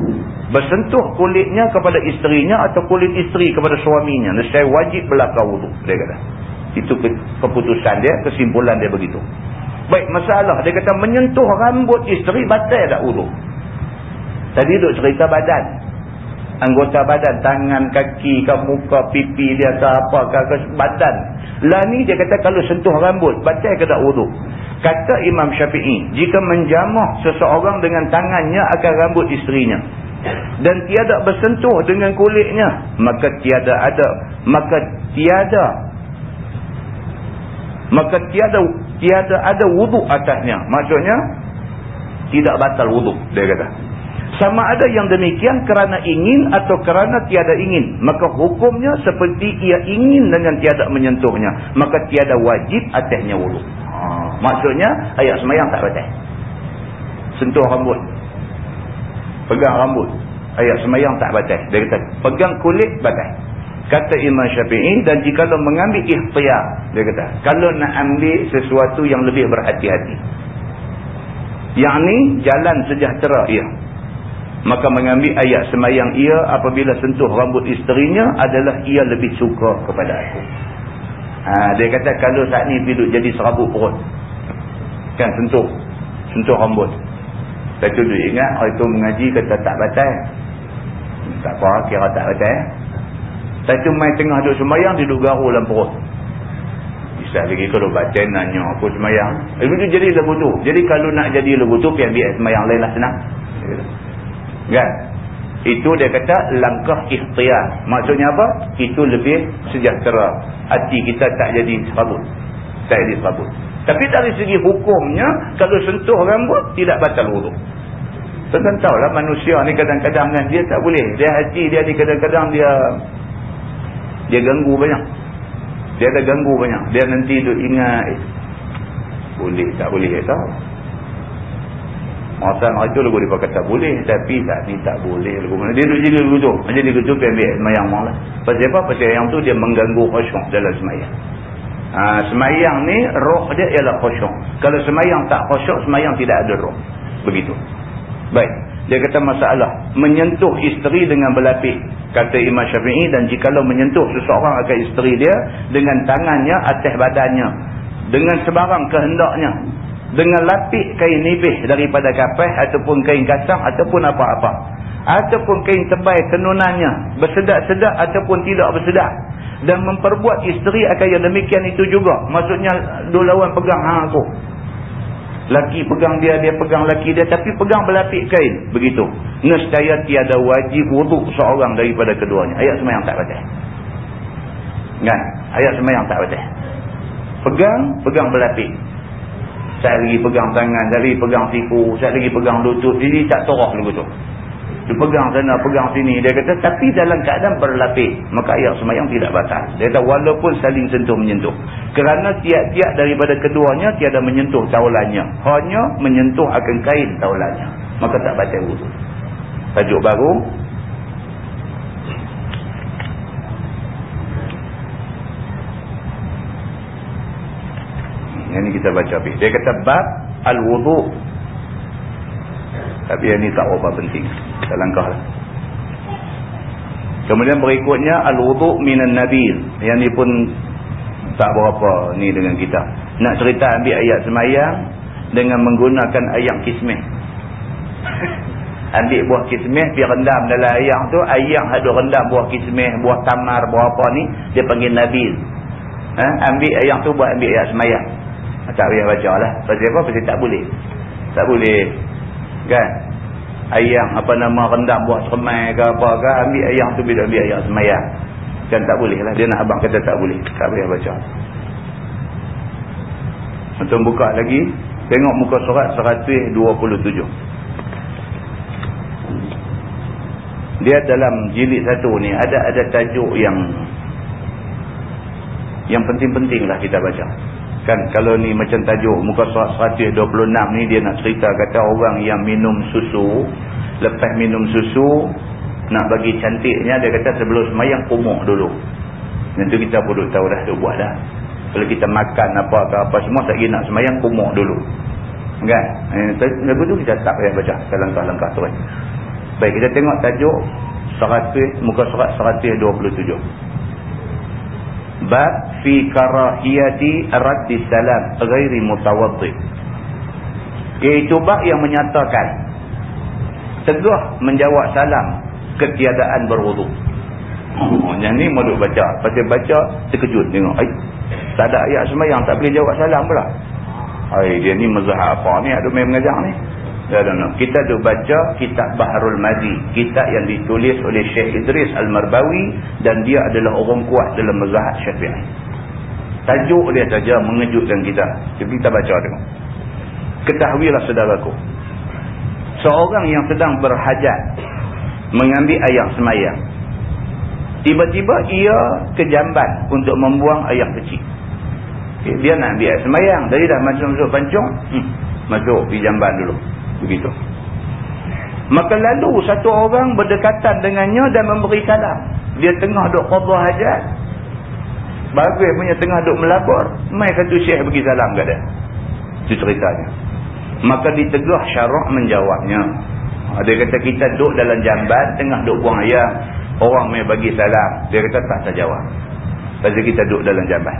bersentuh kulitnya kepada isterinya atau kulit isteri kepada suaminya nescaya wajib belakang wuduk dia kata itu keputusan dia kesimpulan dia begitu Baik, masalah. Dia kata menyentuh rambut isteri batal tak wuduk. Tadi duk cerita badan. Anggota badan, tangan, kaki, ke muka, pipi dia ke apa ke, badan. Lah ni dia kata kalau sentuh rambut, batal ke tak wuduk. Kata Imam Syafi'i, jika menjamah seseorang dengan tangannya akan rambut isterinya. Dan tiada bersentuh dengan kulitnya, maka tiada ada, maka tiada, maka tiada tiada ada wuduk atasnya. Maksudnya, tidak batal wuduk, dia kata. Sama ada yang demikian kerana ingin atau kerana tiada ingin. Maka hukumnya seperti ia ingin dengan tiada menyentuhnya. Maka tiada wajib atasnya wuduk. Ha, maksudnya, ayat semayang tak batal. Sentuh rambut. Pegang rambut. Ayat semayang tak batal. Dia kata, pegang kulit batal kata Imam Syafi'i dan jika lo mengambil ikhtiar dia kata kalau nak ambil sesuatu yang lebih berhati-hati yang ni jalan sejahtera ia maka mengambil ayat semayang ia apabila sentuh rambut isterinya adalah ia lebih suka kepada aku ha, dia kata kalau saat ni hidup jadi serabut perut kan sentuh sentuh rambut saya tu ingat orang itu mengaji kata tak batal tak apa kira tak batal satu main tengah duduk semayang, dia duduk garu dalam perut. Bisa lagi kalau baca nanya apa semayang. Itu tu jadi lagu tu. Jadi kalau nak jadi lagu tu, pergi ambil semayang lain lah senang. Kan? Itu dia kata langkah ikhtiar. Maksudnya apa? Itu lebih sejahtera. Hati kita tak jadi serabut. Tak jadi serabut. Tapi dari segi hukumnya, kalau sentuh rambut, tidak batal wuduk. Tuan-tuan tahulah manusia ni kadang-kadang kan, dia tak boleh. Dia hati dia ni kadang-kadang dia dia ganggu banyak dia ada ganggu banyak dia nanti tu ingat eh, boleh tak boleh tahu masa raja lagu dia kata boleh tapi tak ni tak boleh lagu dia duduk jadi lagu tu. Macam dia tu ambil semayang malah pasal apa? Pasal yang tu dia mengganggu khusyuk dalam semayang. Ha, semayang ni roh dia ialah khusyuk. Kalau semayang tak khusyuk semayang tidak ada roh. Begitu. Baik. Dia kata masalah. Menyentuh isteri dengan berlapis kata Imam Syafi'i dan jikalau menyentuh seseorang akan isteri dia dengan tangannya atas badannya. Dengan sebarang kehendaknya dengan lapik kain nipis daripada kapas ataupun kain kasang ataupun apa-apa ataupun kain tebal tenunannya bersedak-sedak ataupun tidak bersedak dan memperbuat isteri akan yang demikian itu juga maksudnya dua lawan pegang hang aku Laki pegang dia, dia pegang laki dia. Tapi pegang berlapik kain. Begitu. Nescaya tiada wajib wuduk seorang daripada keduanya. Ayat semayang tak batal. Kan? Ayat semayang tak batal. Pegang, pegang berlapik. Saya lagi pegang tangan, saya lagi pegang siku, saya lagi pegang lutut. Jadi tak torah dulu tu. Dia pegang sana, pegang sini. Dia kata, tapi dalam keadaan berlapik. Maka ayat semayang tidak batal. Dia kata, walaupun saling sentuh menyentuh. Kerana tiap-tiap daripada keduanya, tiada menyentuh taulannya. Hanya menyentuh akan kain taulannya. Maka tak batal wudhu. Tajuk baru. Ini kita baca. Dia kata, bab al-wudhu. Tapi yang ini tak apa penting tak langkah lah. Kemudian berikutnya al-wudu' minan nabil. Yang ni pun tak berapa ni dengan kita. Nak cerita ambil ayat semayang dengan menggunakan ayam kismih. ambil buah kismih pergi rendam dalam ayam tu, ayam ada rendam buah kismih, buah tamar, buah apa ni, dia panggil nabil. Ha? ambil ayam tu buat ambil ayat semayang. Tak payah baca lah. Pasal apa? Pasal tak boleh. Tak boleh. Kan? ayam apa nama rendam buat sermai ke apa ke ambil ayam tu bila ambil ayam semayang kan tak boleh lah dia nak abang kata tak boleh tak boleh baca untuk buka lagi tengok muka surat 127 dia dalam jilid satu ni ada ada tajuk yang yang penting-penting lah kita baca kan kalau ni macam tajuk muka surat 126 ni dia nak cerita kata orang yang minum susu lepas minum susu nak bagi cantiknya dia kata sebelum semayang kumuk dulu. Nanti kita perlu tahu dah tu buat dah. Kalau kita makan apa ke apa semua tak nak semayang kumuk dulu. Kan? Eh, lagu tu kita tak payah baca langkah-langkah tu kan. Baik kita tengok tajuk 100, muka surat 127 bab fi karahiyati raddi salam ghairi mutawaddi iaitu bab yang menyatakan tegah menjawab salam ketiadaan berwuduk oh, yang ni mahu baca. Pasal baca terkejut tengok. Ay, tak ada ayat semayang tak boleh jawab salam pula. Ay, dia ni mazhab apa ni? Ada main mengajar ni kita tu baca kitab Baharul Madi. Kitab yang ditulis oleh Syekh Idris Al-Marbawi. Dan dia adalah orang kuat dalam mazhab syafi'i. Tajuk dia saja mengejutkan kita. Jadi kita baca tengok. Ketahuilah saudaraku. Seorang yang sedang berhajat. Mengambil ayam semayang. Tiba-tiba ia kejamban untuk membuang ayam kecil. Dia nak ambil ayam semayang. Jadi dah masuk-masuk pancung. Hmm, masuk pergi jamban dulu begitu. Maka lalu satu orang berdekatan dengannya dan memberi salam dia tengah duk qadha hajat bagus punya tengah duk melabur. Mai satu syekh bagi salam kat dia. Itu ceritanya. Maka ditegah syarak menjawabnya. Dia kata kita duk dalam jamban tengah duk buang ayam orang mai bagi salam. Dia kata tak terjawab pasal kita duk dalam jamban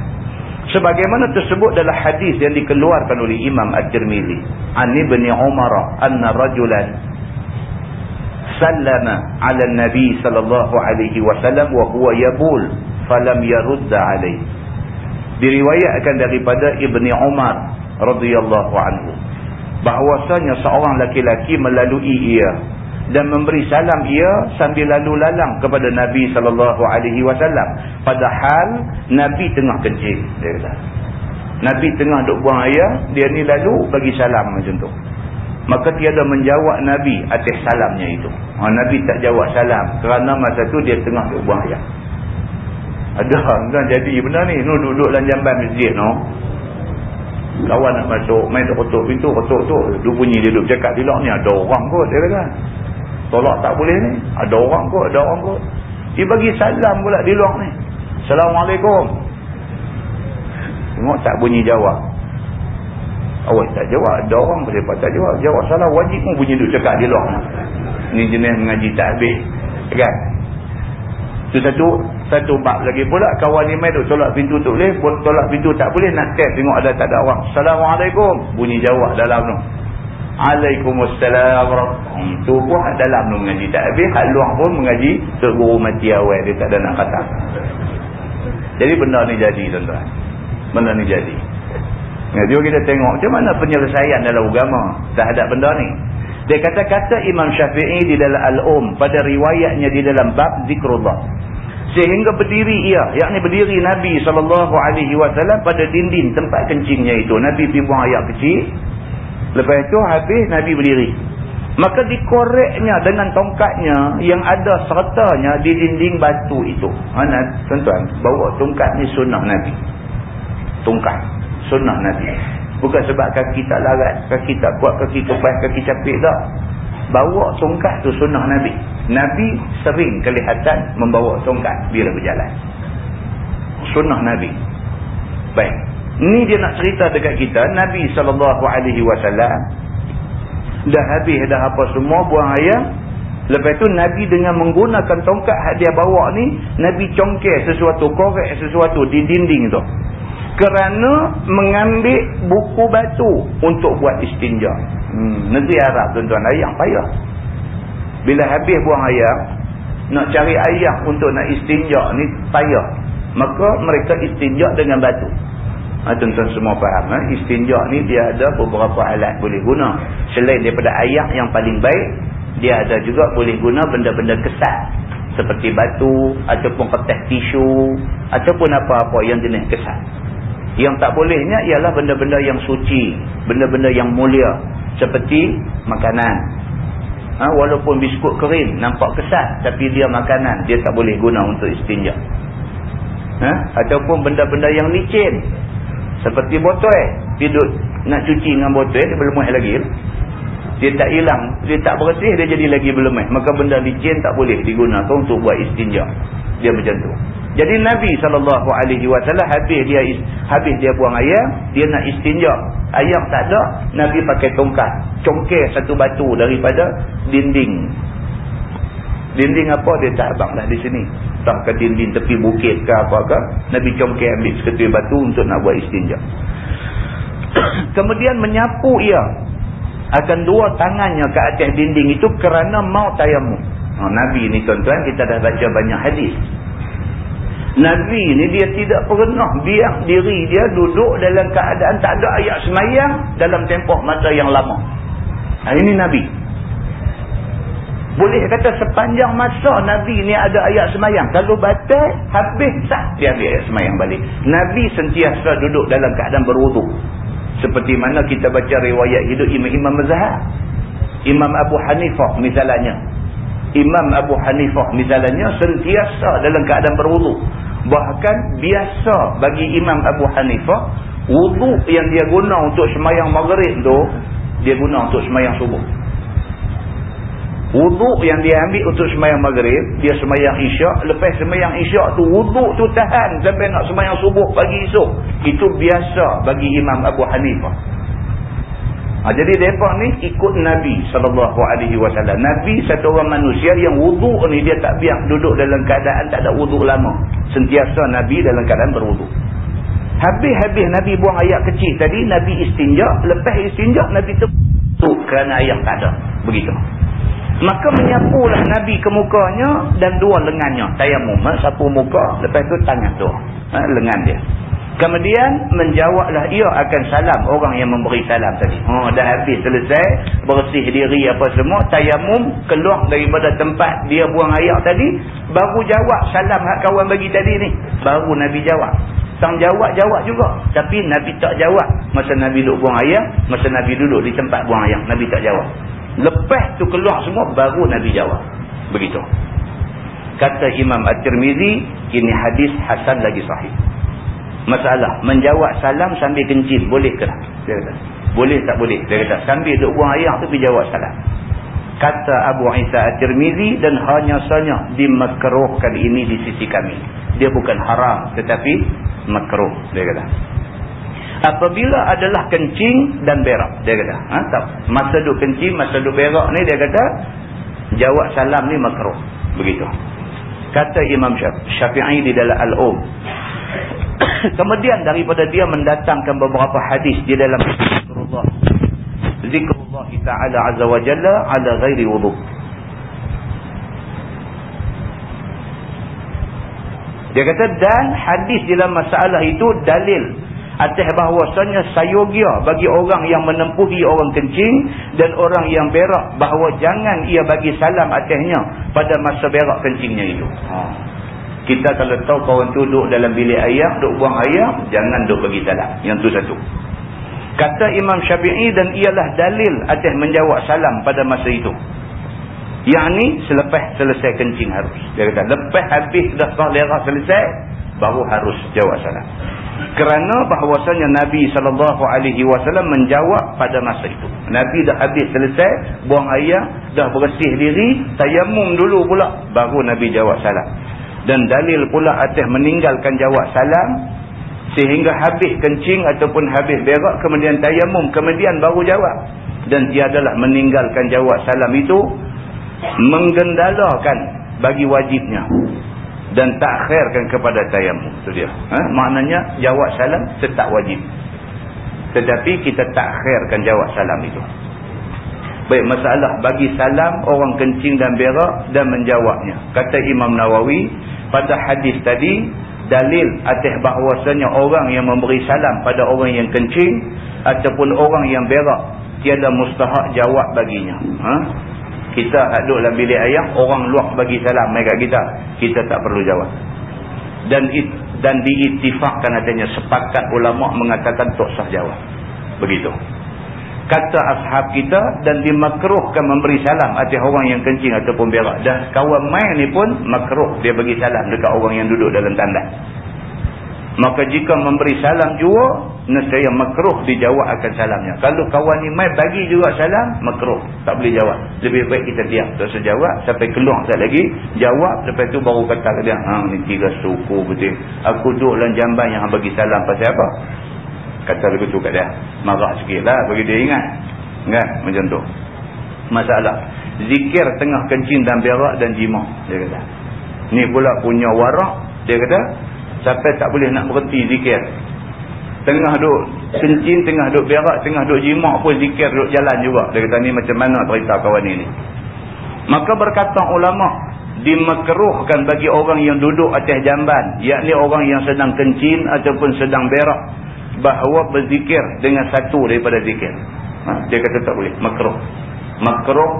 sebagaimana tersebut dalam hadis yang dikeluarkan oleh Imam At-Tirmizi. An Ibn Umar anna rajulan sallama ala nabi sallallahu alaihi wasallam wa huwa yabul falam yarudda alaihi. Diriwayatkan daripada Ibn Umar radhiyallahu anhu. Bahwasanya seorang laki-laki melalui ia dan memberi salam ia sambil lalu lalang kepada Nabi sallallahu alaihi wasallam. Padahal Nabi tengah kencing dia kata. Nabi tengah duk buang air dia ni lalu bagi salam macam tu. Maka tiada menjawab Nabi atas salamnya itu. Ha, Nabi tak jawab salam. Kerana masa tu dia tengah duk buang air. Ada kan jadi benar ni. No, duduk dalam jamban masjid no? Kawan nak masuk main tak kotok pintu kotok tu. Dia bunyi dia duduk cakap di luar ni ada orang kot dia kata Tolak tak boleh ni. Ada orang kot, ada orang kot. Dia bagi salam pula di luar ni. Assalamualaikum. Tengok tak bunyi jawab. Awak tak jawab. Ada orang boleh tak jawab. Jawab salah wajib pun bunyi duk cakap di luar ni. Ni jenis mengaji tak habis. Kan? Itu satu satu bab lagi pula kawan ni main duk tolak pintu tu boleh tolak pintu tak boleh nak test tengok ada tak ada orang Assalamualaikum bunyi jawab dalam tu Alaikumussalam Itu pun dalam tu mengaji habis Kat luar pun mengaji Seguru mati awal Dia tak ada nak kata Jadi benda ni jadi tuan-tuan Benda ni jadi Ya, jom kita tengok macam mana penyelesaian dalam agama terhadap benda ni. Dia kata-kata Imam Syafi'i di dalam Al-Um pada riwayatnya di dalam bab zikrullah. Sehingga berdiri ia, yakni berdiri Nabi SAW pada dinding tempat kencingnya itu. Nabi pergi buang air kecil. Lepas itu habis Nabi berdiri. Maka dikoreknya dengan tongkatnya yang ada sertanya di dinding batu itu. Ha, tuan-tuan, bawa tongkat ni sunnah Nabi. Tongkat. Sunnah Nabi. Bukan sebab kaki tak larat, kaki tak kuat, kaki kepas, kaki capek tak. Bawa tongkat tu sunnah Nabi. Nabi sering kelihatan membawa tongkat bila berjalan. Sunnah Nabi. Baik. Ni dia nak cerita dekat kita. Nabi SAW dah habis dah apa semua buang air. Lepas tu Nabi dengan menggunakan tongkat yang dia bawa ni Nabi congkir sesuatu korek sesuatu di dinding tu. Kerana mengambil buku batu untuk buat istinja. Hmm, negeri Arab tuan-tuan air payah. Bila habis buang air nak cari air untuk nak istinja ni payah. Maka mereka istinja dengan batu Ha, tuan-tuan semua faham. Ha? Istinja ni dia ada beberapa alat boleh guna. Selain daripada ayak yang paling baik, dia ada juga boleh guna benda-benda kesat. Seperti batu, ataupun kertas tisu, ataupun apa-apa yang jenis kesat. Yang tak bolehnya ialah benda-benda yang suci, benda-benda yang mulia. Seperti makanan. Ha, walaupun biskut kering, nampak kesat. Tapi dia makanan, dia tak boleh guna untuk istinja. Ha? Ataupun benda-benda yang licin seperti botol tidur nak cuci dengan botol dia berlemah lagi. Dia tak hilang. Dia tak bersih dia jadi lagi berlemah maka benda licin tak boleh digunakan untuk buat istinja. Dia macam tu. Jadi Nabi SAW habis dia habis dia buang air dia nak istinja. Air tak ada Nabi pakai tongkat. Congkir satu batu daripada dinding dinding apa? Dia tak abang lah di sini. Tak ke dinding tepi bukit ke apa ke. Nabi congkir ambil seketul batu untuk nak buat istinja. [COUGHS] Kemudian menyapu ia akan dua tangannya ke atas dinding itu kerana mau tayamu oh, Nabi ni tuan-tuan kita dah baca banyak hadis. Nabi ni dia tidak pernah biar diri dia duduk dalam keadaan tak ada ayat semayang dalam tempoh masa yang lama. Ha, ini Nabi boleh kata sepanjang masa Nabi ni ada ayat semayang. Kalau batal, habis sah dia ambil ayat semayang balik. Nabi sentiasa duduk dalam keadaan berwuduk. Seperti mana kita baca riwayat hidup Imam-Imam Mazhab. Imam Abu Hanifah misalnya. Imam Abu Hanifah misalnya sentiasa dalam keadaan berwuduk. Bahkan biasa bagi Imam Abu Hanifah, wuduk yang dia guna untuk semayang maghrib tu, dia guna untuk semayang subuh. Wuduk yang dia ambil untuk semayang maghrib, dia semayang isyak. Lepas semayang isyak tu, wuduk tu tahan sampai nak semayang subuh pagi esok. Itu biasa bagi Imam Abu Hanifah. Ha, jadi mereka ni ikut Nabi SAW. Nabi satu orang manusia yang wuduk ni dia tak biar duduk dalam keadaan tak ada wuduk lama. Sentiasa Nabi dalam keadaan berwuduk. Habis-habis Nabi buang ayat kecil tadi, Nabi istinja. Lepas istinja, Nabi tu kerana ayat tak ada. Begitu. Maka menyapulah Nabi ke mukanya dan dua lengannya. Tayamum. Ha? Sapu muka. Lepas tu tangan tu. Ha? Lengan dia. Kemudian menjawablah ia akan salam orang yang memberi salam tadi. Oh, dah habis selesai. Bersih diri apa semua. Tayamum keluar daripada tempat dia buang air tadi. Baru jawab salam hak kawan bagi tadi ni. Baru Nabi jawab. Tang jawab, jawab juga. Tapi Nabi tak jawab. Masa Nabi duduk buang air. Masa Nabi duduk di tempat buang air. Nabi tak jawab. Lepas tu keluar semua baru Nabi jawab. Begitu. Kata Imam At-Tirmizi, ini hadis hasan lagi sahih. Masalah, menjawab salam sambil kencing, boleh ke? Dia kata, boleh tak boleh? Dia kata, sambil duk buang air tu pergi jawab salam. Kata Abu Isa At-Tirmizi dan hanya saja dimakruhkan ini di sisi kami. Dia bukan haram tetapi makruh. Dia kata apabila adalah kencing dan berak dia kata ha? tak. masa duk kencing masa duk berak ni dia kata jawab salam ni makruh begitu kata Imam Syafi'i di dalam Al-Um [COUGHS] kemudian daripada dia mendatangkan beberapa hadis di dalam zikrullah zikrullah ta'ala azza wa jalla ala ghairi wudu dia kata dan hadis dalam masalah itu dalil atas bahawasanya sayogia bagi orang yang menempuhi orang kencing dan orang yang berak bahawa jangan ia bagi salam atasnya pada masa berak kencingnya itu. Ha. Kita kalau tahu kawan tu duduk dalam bilik ayam, duduk buang ayam, jangan duduk bagi salam. Yang tu satu. Kata Imam Syafi'i dan ialah dalil atas menjawab salam pada masa itu. Yang ni selepas selesai kencing harus. Dia kata lepas habis dah lera selesai baru harus jawab salam. Kerana bahawasanya Nabi SAW menjawab pada masa itu. Nabi dah habis selesai buang air, dah bersih diri, tayamum dulu pula baru Nabi jawab salam. Dan dalil pula atas meninggalkan jawab salam sehingga habis kencing ataupun habis berak kemudian tayamum kemudian baru jawab. Dan tiadalah meninggalkan jawab salam itu menggendalakan bagi wajibnya dan takhirkan kepada tayamum. Itu dia. Ha? maknanya jawab salam tetap wajib. Tetapi kita takhirkan jawab salam itu. Baik masalah bagi salam orang kencing dan berak dan menjawabnya. Kata Imam Nawawi pada hadis tadi dalil atas bahawasanya orang yang memberi salam pada orang yang kencing ataupun orang yang berak tiada mustahak jawab baginya. Ha? Kita duduk dalam bilik ayam orang luar bagi salam mai kat kita. Kita tak perlu jawab. Dan it, dan diittifaqkan adanya sepakat ulama mengatakan tak sah jawab. Begitu. Kata ashab kita dan dimakruhkan memberi salam atas orang yang kencing ataupun berak. Dan kawan main ni pun makruh. Dia bagi salam dekat orang yang duduk dalam tandas maka jika memberi salam juga nescaya makruh dijawab akan salamnya. Kalau kawan ni mai bagi juga salam makruh. Tak boleh jawab. Lebih baik kita diam. Tak usah jawab sampai keluar sekali lagi. Jawab lepas tu baru kata ke dia ha ni tiga suku betul aku duduk dalam jamban yang bagi salam pasal apa? Kata begitu kat dia. Marah sikit lah bagi dia ingat. Kan? Macam tu. Masalah. Zikir tengah kencing dan berak dan jima dia kata. Ni pula punya warak dia kata Sampai tak boleh nak berhenti zikir. Tengah duk kencing, tengah duk berak, tengah duk jimak pun zikir duk jalan juga. Dia kata ni macam mana cerita kawan ini. Maka berkata ulama, dimakruhkan bagi orang yang duduk atas jamban, yakni orang yang sedang kencing ataupun sedang berak, bahawa berzikir dengan satu daripada zikir. Ha? Dia kata tak boleh, makruh. Makruh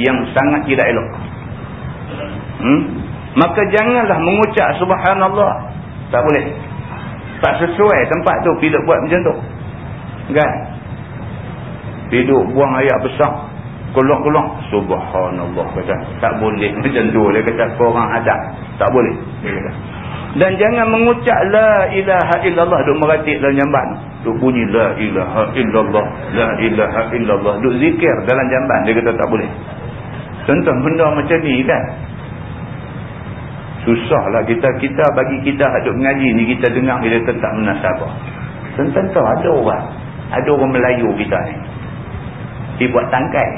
yang sangat tidak elok. Hmm? Maka janganlah mengucap subhanallah tak boleh. Tak sesuai tempat tu piduk buat macam tu. Kan? Piduk buang air besar. Keluar-keluar. Subhanallah kata. Tak boleh macam tu. Dia kata korang ada. Tak boleh. Dan jangan mengucap la ilaha illallah. Duk meratik dalam jamban. Duk bunyi la ilaha illallah. La ilaha illallah. Duk zikir dalam jamban. Dia kata tak boleh. Contoh benda macam ni kan susahlah kita kita bagi kita hadut mengaji ni kita dengar kita tetap menasabah tentu ada orang ada orang Melayu kita ni. Dia buat tangkai.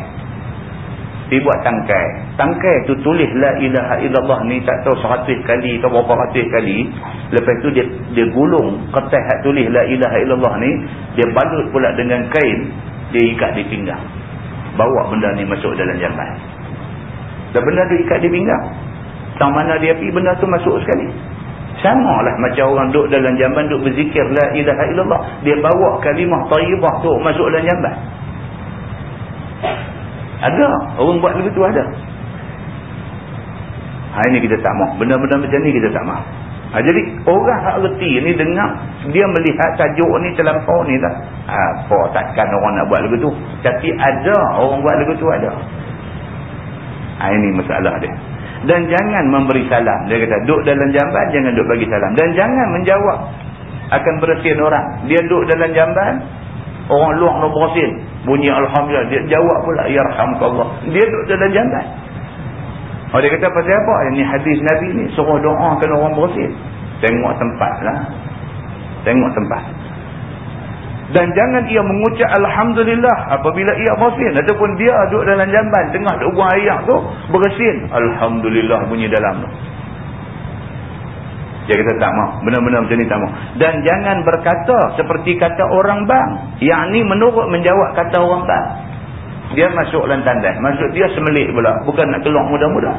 Dia buat tangkai. Tangkai tu tulis la ilaha illallah ni tak tahu seratus kali atau berapa ratus kali. Lepas tu dia dia gulung kertas hak tulis la ilaha illallah ni dia balut pula dengan kain dia ikat di pinggang. Bawa benda ni masuk dalam jamban. Dan benda tu ikat di pinggang Tang mana dia pergi benda tu masuk sekali. Sama lah macam orang duduk dalam jamban duduk berzikir la ilaha illallah. Dia bawa kalimah tayyibah tu masuk dalam jamban. Ada. Orang buat begitu ada. Ha, ini kita tak mahu. Benda-benda macam ni kita tak mahu. Ha, jadi orang hak reti ni dengar. Dia melihat tajuk ni terlampau ni lah. Apa takkan orang nak buat begitu. Tapi ada orang buat begitu ada. Ha, ini masalah dia dan jangan memberi salam. Dia kata duduk dalam jamban jangan duduk bagi salam. Dan jangan menjawab akan bersin orang. Dia duduk dalam jamban orang luar nak bersin. Bunyi Alhamdulillah. Dia jawab pula Ya Rahmatullah dia duduk dalam jamban. Oh, dia kata pasal apa? Ini hadis Nabi ni suruh doakan orang bersin. Tengok tempat lah tengok tempat dan jangan ia mengucap Alhamdulillah apabila ia bersin. Ataupun dia duduk dalam jamban. Tengah duduk buang air tu. Bersin. Alhamdulillah bunyi dalam tu. Dia kata tak mahu. Benar-benar macam ni tak mahu. Dan jangan berkata seperti kata orang bang. Yang ni menurut menjawab kata orang bang. Dia masuk dalam tandas. Masuk dia semelik pula. Bukan nak keluar mudah-mudah.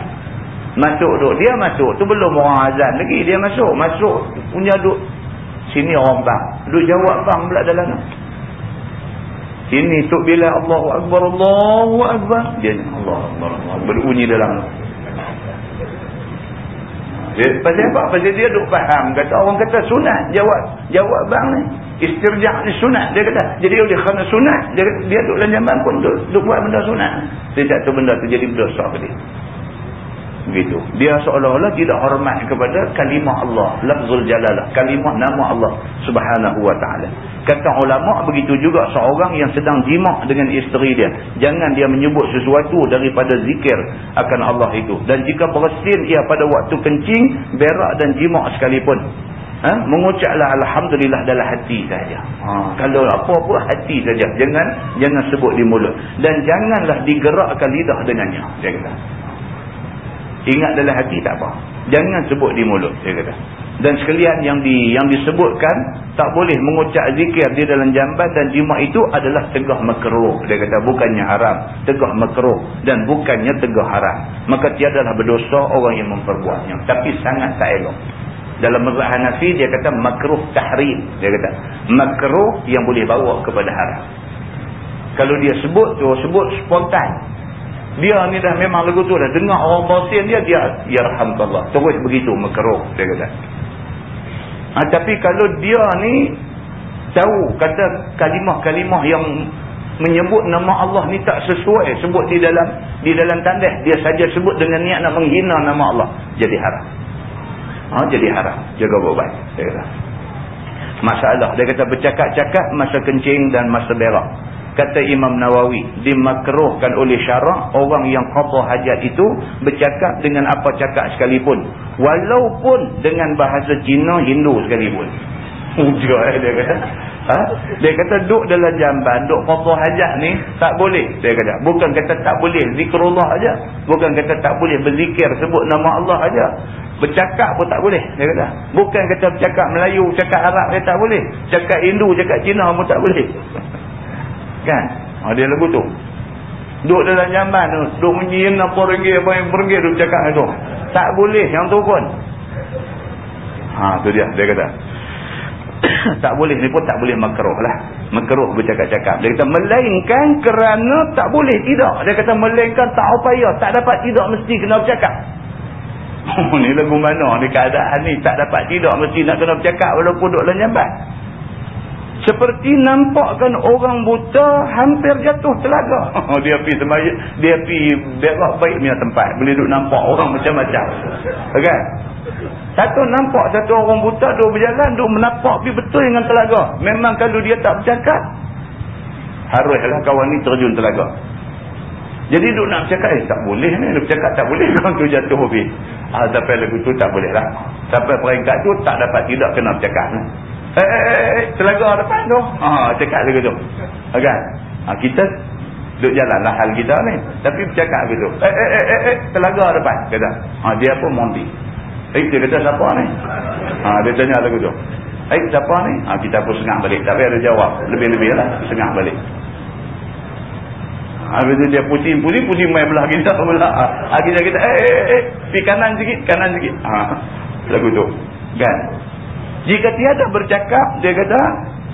Masuk duduk. Dia masuk. Tu belum orang azan lagi. Dia masuk. Masuk punya duduk Sini orang bang. Duk jawab bang pula dalam tu. Sini Tok Bila Allahu Akbar Allahu Akbar. Dia ni Allah. Berbunyi dalam tu. Dia, pasal apa? Pasal dia duk faham. Kata orang kata sunat. Jawab. Jawab bang ni. Istirja' ni sunat. Dia kata. Jadi oleh kerana sunat. Dia, dia duk dalam jamban pun duk, duk buat benda sunat. Tak tahu benda tu jadi berdosa ke dia. Begitu. Dia seolah-olah tidak hormat kepada kalimah Allah. Lafzul jalalah. Kalimah nama Allah subhanahu wa ta'ala. Kata ulama' begitu juga seorang yang sedang jimak dengan isteri dia. Jangan dia menyebut sesuatu daripada zikir akan Allah itu. Dan jika bersin ia pada waktu kencing, berak dan jimak sekalipun. Ha? Mengucaplah Alhamdulillah dalam hati saja. Ha, kalau apa-apa hati saja. Jangan jangan sebut di mulut. Dan janganlah digerakkan lidah dengannya. Kata. Ingat dalam hati tak apa. Jangan sebut di mulut, dia kata. Dan sekalian yang di yang disebutkan, tak boleh mengucap zikir di dalam jamban dan jimat itu adalah tegah makruh. Dia kata bukannya haram, tegah makruh dan bukannya tegah haram. Maka tiadalah berdosa orang yang memperbuatnya. Tapi sangat tak elok. Dalam mazhab Hanafi dia kata makruh tahrim. Dia kata makruh yang boleh bawa kepada haram. Kalau dia sebut tu sebut spontan dia ni dah memang lagu tu dah. Dengar orang basin dia dia ya alhamdulillah. Terus begitu mekeruh dia kata. Ha, tapi kalau dia ni tahu kata kalimah-kalimah yang menyebut nama Allah ni tak sesuai sebut di dalam di dalam tandas dia saja sebut dengan niat nak menghina nama Allah jadi haram. Ha, jadi haram. Jaga baik dia kata. Masalah. Dia kata bercakap-cakap masa kencing dan masa berak kata Imam Nawawi dimakruhkan oleh syarak orang yang qada hajat itu bercakap dengan apa cakap sekalipun. Walaupun dengan bahasa Cina Hindu sekalipun. Ujar eh, dia kata. Ha? dia kata duduk dalam jamban duduk qada hajat ni tak boleh. Dia kata bukan kata tak boleh zikrullah aja. Bukan kata tak boleh berzikir sebut nama Allah aja. Bercakap pun tak boleh dia kata. Bukan kata bercakap Melayu cakap Arab dia tak boleh. Cakap Hindu cakap Cina pun tak boleh Kan? Ha, dia lagu tu. Duduk dalam jamban tu. Duduk menyiin apa ringgit, apa yang beringgit duduk cakap tu. Tak boleh yang tu pun. Ha, tu dia. Dia kata. [COUGHS] tak boleh ni pun tak boleh makruh lah. Makruh bercakap-cakap. Dia kata melainkan kerana tak boleh. Tidak. Dia kata melainkan tak upaya. Tak dapat tidak mesti kena bercakap. [LAUGHS] Ni lagu mana ni keadaan ni. Tak dapat tidak mesti nak kena bercakap walaupun duduk dalam jamban. Seperti nampakkan orang buta hampir jatuh telaga. [LAUGHS] dia pergi semaya, dia pergi berak baik punya tempat. Boleh duduk nampak orang macam-macam. Kan? Satu nampak satu orang buta duduk berjalan, duduk menampak pergi betul dengan telaga. Memang kalau dia tak bercakap, haruslah kawan ni terjun telaga. Jadi duduk nak bercakap, eh tak boleh ni. Dia bercakap tak boleh, [LAUGHS] kawan tu jatuh habis. Ah, sampai lagu tu tak boleh lah. Sampai peringkat tu tak dapat tidak kena bercakap. Eh, eh, eh, eh, telaga depan tu. Ha, cakap lagi tu. Kan? Ha, kita duduk jalan lah hal kita ni. Tapi bercakap begitu. Eh, eh, eh, eh, eh, telaga depan. Kata. Ha, dia pun monti. Eh, dia kata siapa ni? Ha, dia tanya lagi tu. Eh, siapa ni? Ha, kita pun sengah balik. Tapi ada jawab. Lebih-lebih lah. Sengah balik. Habis tu dia pusing-pusing, pusing main belah kita [LAUGHS] pula. Ha, kita kata, eh, eh, eh, pergi kanan sikit, kanan sikit. Ha, lagu tu. Kan? Jika tiada bercakap, dia kata,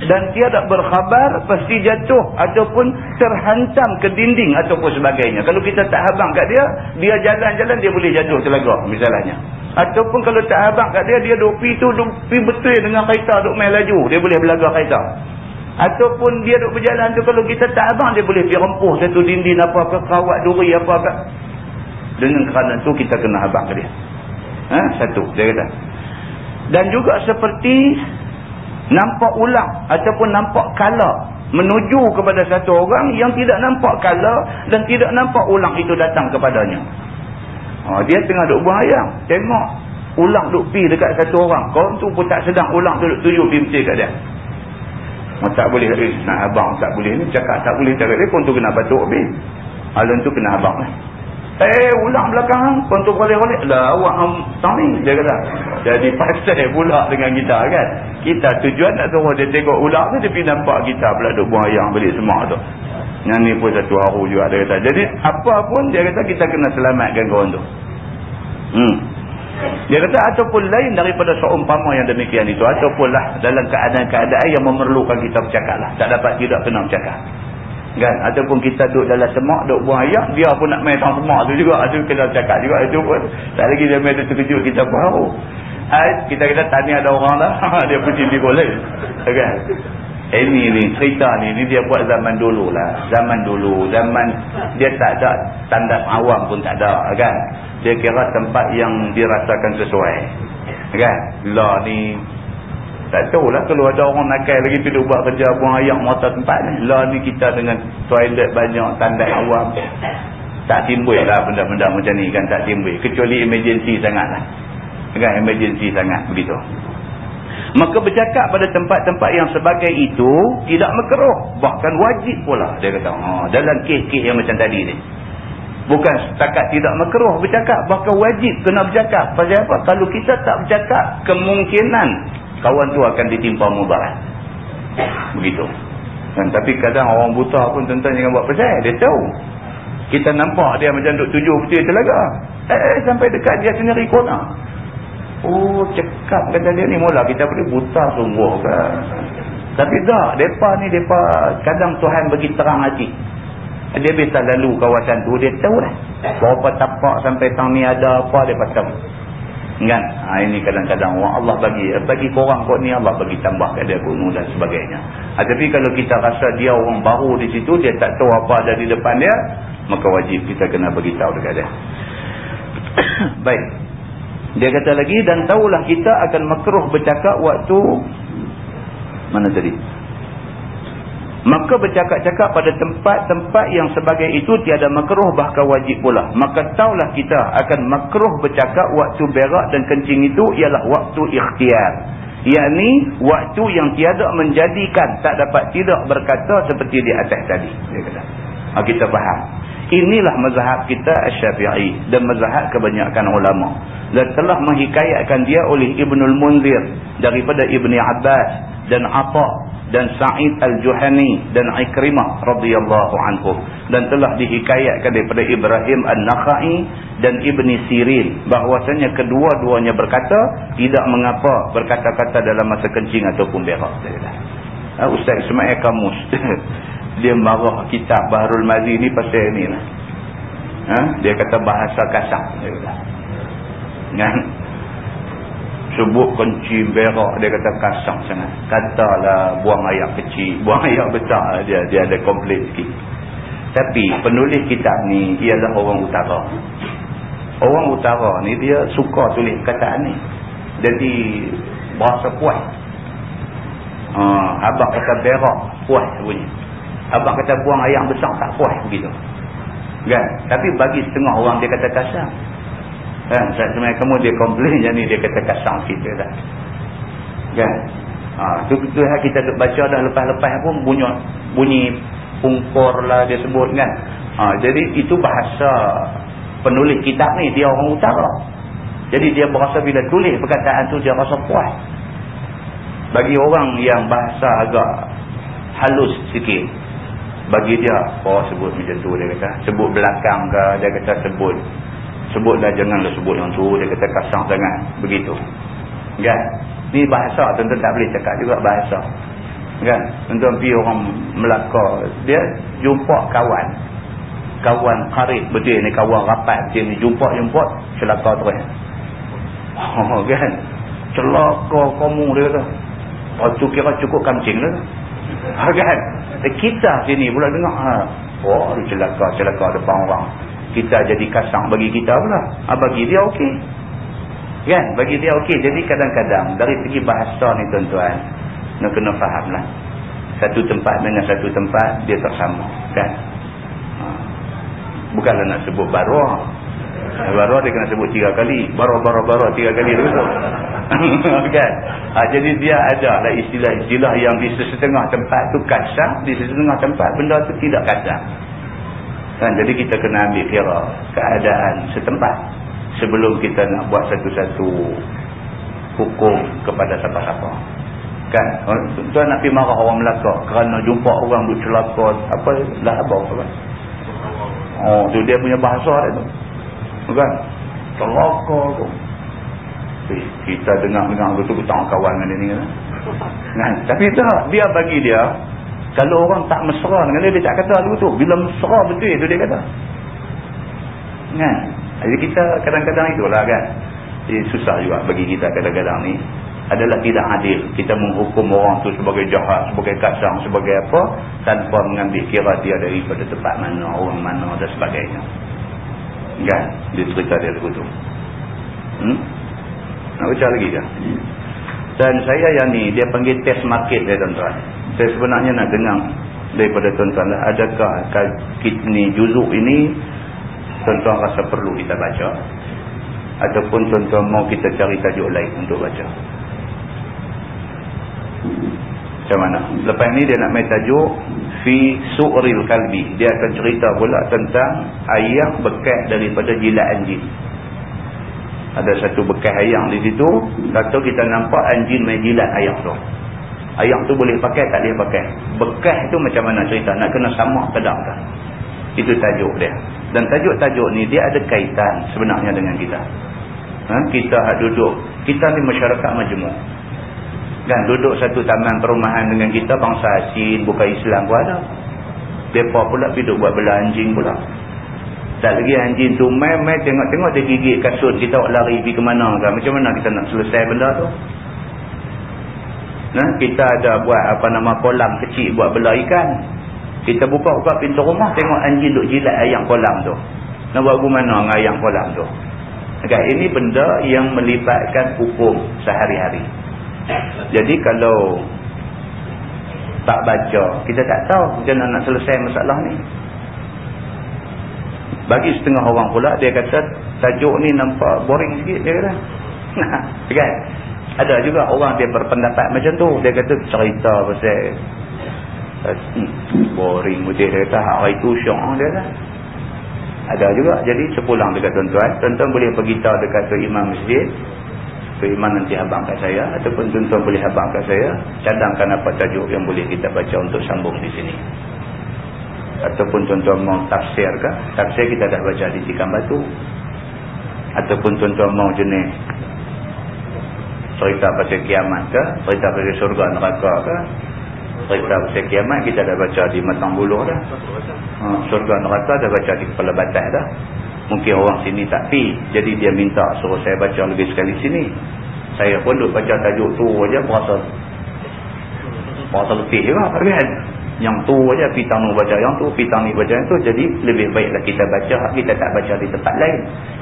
dan tiada berkhabar, pasti jatuh ataupun terhantam ke dinding ataupun sebagainya. Kalau kita tak habang kat dia, dia jalan-jalan, dia boleh jatuh telaga misalnya. Ataupun kalau tak habang kat dia, dia duk pergi tu, duk pergi betul dengan kereta, duk main laju. Dia boleh belaga kereta. Ataupun dia duk berjalan tu, kalau kita tak habang, dia boleh pergi rempuh satu dinding apa-apa, kawat duri apa-apa. Dengan kerana tu, kita kena habang ke dia. Ha? Satu, dia kata dan juga seperti nampak ulang ataupun nampak kala menuju kepada satu orang yang tidak nampak kala dan tidak nampak ulang itu datang kepadanya. Ha, dia tengah duduk buang ayam tengok ulang duduk pi dekat satu orang. Kawan tu pun tak sedang ulang duduk tuju pi mesti kat dia. Ha, tak boleh eh, nak abang tak boleh ni cakap tak boleh cakap. Dia pun tu kena batuk habis Alun tu kena abang lah Eh, ulang belakang. Kontuk balik-balik. Lah, awak tang ni. Dia kata. Jadi, pasal pula dengan kita kan. Kita tujuan nak suruh dia tengok ulang tu. Dia pergi nampak kita pula duk buang ayam balik semua tu. Yang ni pun satu haru juga dia kata. Jadi, apa pun dia kata kita kena selamatkan kawan tu. Hmm. Dia kata ataupun lain daripada seumpama yang demikian itu. Ataupun lah dalam keadaan-keadaan yang memerlukan kita bercakap lah. Tak dapat tidak kena bercakap. Kan? Ataupun kita duduk dalam semak, duduk buang ayak. Dia pun nak main tang semak tu juga. Itu kena bercakap juga. Itu pun tak lagi dia main terkejut kita baru. Hai, kita kata tanya ada orang lah. [LAUGHS] dia pun cibi boleh. Kan? Ini ni cerita ni ni dia buat zaman dulu lah. Zaman dulu. Zaman dia tak ada tanda awam pun tak ada. Kan? Dia kira tempat yang dirasakan sesuai. Kan? Lah ni tak tahu lah kalau ada orang nakal lagi tu buat kerja buang ayak mata tempat ni. Lah ni kita dengan toilet banyak tanda awam. Tak timbul lah benda-benda macam ni kan. Tak timbul. Kecuali emergency sangat lah. Kan? Emergency sangat begitu. Maka bercakap pada tempat-tempat yang sebagai itu tidak mekeruh. Bahkan wajib pula. Dia kata, oh, dalam kes-kes yang macam tadi ni. Bukan setakat tidak mekeruh bercakap. Bahkan wajib kena bercakap. Pasal apa? Kalau kita tak bercakap, kemungkinan kawan tu akan ditimpa mubarak. Begitu. Dan, tapi kadang orang buta pun tentang jangan buat pasal. Dia tahu. Kita nampak dia macam duk tujuh betul telaga. Eh, eh, sampai dekat dia sendiri kona. Oh cekap kata dia ni mula kita boleh buta sungguh kan. Tapi tak, depa ni depa kadang Tuhan bagi terang hati. Dia biasa lalu kawasan tu dia tahu dah. Berapa tapak sampai tang ni ada apa dia tahu. Kan? Ha, ini kadang-kadang Allah bagi bagi korang kau ni Allah bagi tambah kat dia gunung dan sebagainya. Ha, tapi kalau kita rasa dia orang baru di situ dia tak tahu apa ada di depan dia, maka wajib kita kena bagi tahu dekat dia. [COUGHS] Baik. Dia kata lagi dan tahulah kita akan makruh bercakap waktu mana tadi? Maka bercakap-cakap pada tempat-tempat yang sebagai itu tiada makruh bahkan wajib pula. Maka tahulah kita akan makruh bercakap waktu berak dan kencing itu ialah waktu ikhtiar. Yakni waktu yang tiada menjadikan tak dapat tidak berkata seperti di atas tadi. Dia kata. Ha, kita faham. Inilah mazhab kita Asy-Syafi'i dan mazhab kebanyakan ulama. Dan telah menghikayatkan dia oleh Ibnul Munzir daripada Ibni Abbas dan Atha dan Sa'id Al-Juhani dan Ikrimah radhiyallahu anhu dan telah dihikayatkan daripada Ibrahim An-Nakhai dan Ibni Sirin bahwasanya kedua-duanya berkata tidak mengapa berkata-kata dalam masa kencing ataupun berak. Ustaz Ismail Kamus [LAUGHS] dia marah kitab Baharul Mazi ni pasal ni lah. Ha? Dia kata bahasa kasar. Kan? Sebut kunci berak dia kata kasar sangat. Katalah buang air kecil. [LAUGHS] Buang air besar dia dia ada komplit sikit. Tapi penulis kitab ni ialah orang utara. Orang utara ni dia suka tulis kataan ni. Jadi bahasa puas. Ha, abang kata berak puas bunyi. Abang kata buang ayam besar tak puas begitu. Kan? Tapi bagi setengah orang dia kata kasar. Kan? Sebenarnya kamu dia komplain je ni dia kata kasar kita dah. Kan? Ha, tu, tu kita baca dah lepas-lepas pun bunyi, bunyi pungkor lah dia sebut kan. Ha, jadi itu bahasa penulis kitab ni dia orang utara. Jadi dia berasa bila tulis perkataan tu dia rasa puas. Bagi orang yang bahasa agak halus sikit bagi dia oh sebut macam tu dia kata sebut belakang ke dia kata sebut. Sebutlah janganlah sebut yang tu dia kata kasar sangat. Begitu. Kan? Ni bahasa tentu tak boleh cakap juga bahasa. Kan? Tentu pergi orang Melaka dia jumpa kawan. Kawan karib betul ni kawan rapat betul ni. Jumpa-jumpa celaka terus. [LAUGHS] Oh kan? Celaka kamu dia kata. Oh tu kira cukup kancing lah kan kita sini pula dengar ha. oh celaka celaka depan orang. Kita jadi kasang bagi kita pula. Ha, bagi dia okey. Kan? Bagi dia okey. Jadi kadang-kadang dari segi bahasa ni tuan-tuan nak kena faham lah satu tempat dengan satu tempat dia tak sama kan? Ha. bukanlah nak sebut baruah baruah dia kena sebut tiga kali. Baruah-baruah-baruah tiga kali tu [LAUGHS] kan? Ha, jadi dia ada lah istilah-istilah yang di setengah tempat tu kasar di setengah tempat benda tu tidak kasar. Kan? Jadi kita kena ambil kira keadaan setempat sebelum kita nak buat satu-satu hukum kepada siapa-siapa. Kan? Tuan nak pergi marah orang Melaka kerana jumpa orang duk celaka apa lah apa? Oh tu dia punya bahasa dia tu kan? Celaka tu. Kita dengar-dengar betul kita orang kawan dengan dia ni kan? Nah, tapi tak dia bagi dia kalau orang tak mesra dengan dia dia tak kata tu. Bila mesra betul itu dia kata. Kan? Jadi kita kadang-kadang itulah kan? Jadi susah juga bagi kita kadang-kadang ni. Adalah tidak adil kita menghukum orang tu sebagai jahat sebagai kasang sebagai apa tanpa mengambil kira dia daripada tempat mana orang mana dan sebagainya kan? Dia cerita dia tu hmm? nak baca lagi kan dan saya yang ni dia panggil test market dia tuan-tuan. Saya sebenarnya nak dengar daripada tuan-tuan adakah ni juzuk ini tuan-tuan rasa perlu kita baca? Ataupun tuan-tuan mau kita cari tajuk lain untuk baca? Macam mana? Lepas ni dia nak main tajuk fi su'ril kalbi. Dia akan cerita pula tentang ayam bekas daripada jilat anjing. Ada satu bekas ayam di situ kata kita nampak anjing main jilat ayam tu. Ayam tu boleh pakai tak boleh pakai. Bekas tu macam mana cerita? Nak kena sama ke tak itu tajuk dia. Dan tajuk-tajuk ni dia ada kaitan sebenarnya dengan kita. Ha? kita duduk kita ni masyarakat majmuk kan duduk satu taman perumahan dengan kita bangsa asin bukan Islam pun ada mereka pula duduk buat bela anjing pula tak lagi anjing tu main-main tengok-tengok dia gigit kasut kita lari pergi ke mana kan macam mana kita nak selesai benda tu nah, kita ada buat apa nama kolam kecil buat bela ikan kita buka-buka pintu rumah tengok anjing duk jilat ayam kolam tu. Nak buat mana dengan ayam kolam tu? Okay, ini benda yang melibatkan hukum sehari-hari. Jadi kalau tak baca, kita tak tahu macam mana nak selesai masalah ni. Bagi setengah orang pula, dia kata tajuk ni nampak boring sikit. Dia kata. [LAUGHS] kan? Ada juga orang dia berpendapat macam tu. Dia kata cerita pasal boring putih dia kata hari itu syok dia lah ada juga jadi sepulang dekat tuan-tuan tuan-tuan boleh beritahu dekat tu imam masjid tu imam nanti abang kat saya ataupun tuan-tuan boleh abang kat saya cadangkan apa tajuk yang boleh kita baca untuk sambung di sini. Ataupun tuan-tuan mau tafsir ke tafsir kita dah baca di tikam batu. Ataupun tuan-tuan mau jenis cerita pasal kiamat ke cerita pasal surga neraka ke cerita pasal kiamat kita dah baca di matang buluh dah. Ha, surga neraka dah baca di kepala batas dah mungkin orang sini tak pi jadi dia minta suruh saya baca lebih sekali sini saya pun duk baca tajuk tu aja berasa berasa letih juga kan yang tu aja pitang ni baca yang tu pitang ni baca yang tu jadi lebih baiklah kita baca kita tak baca di tempat lain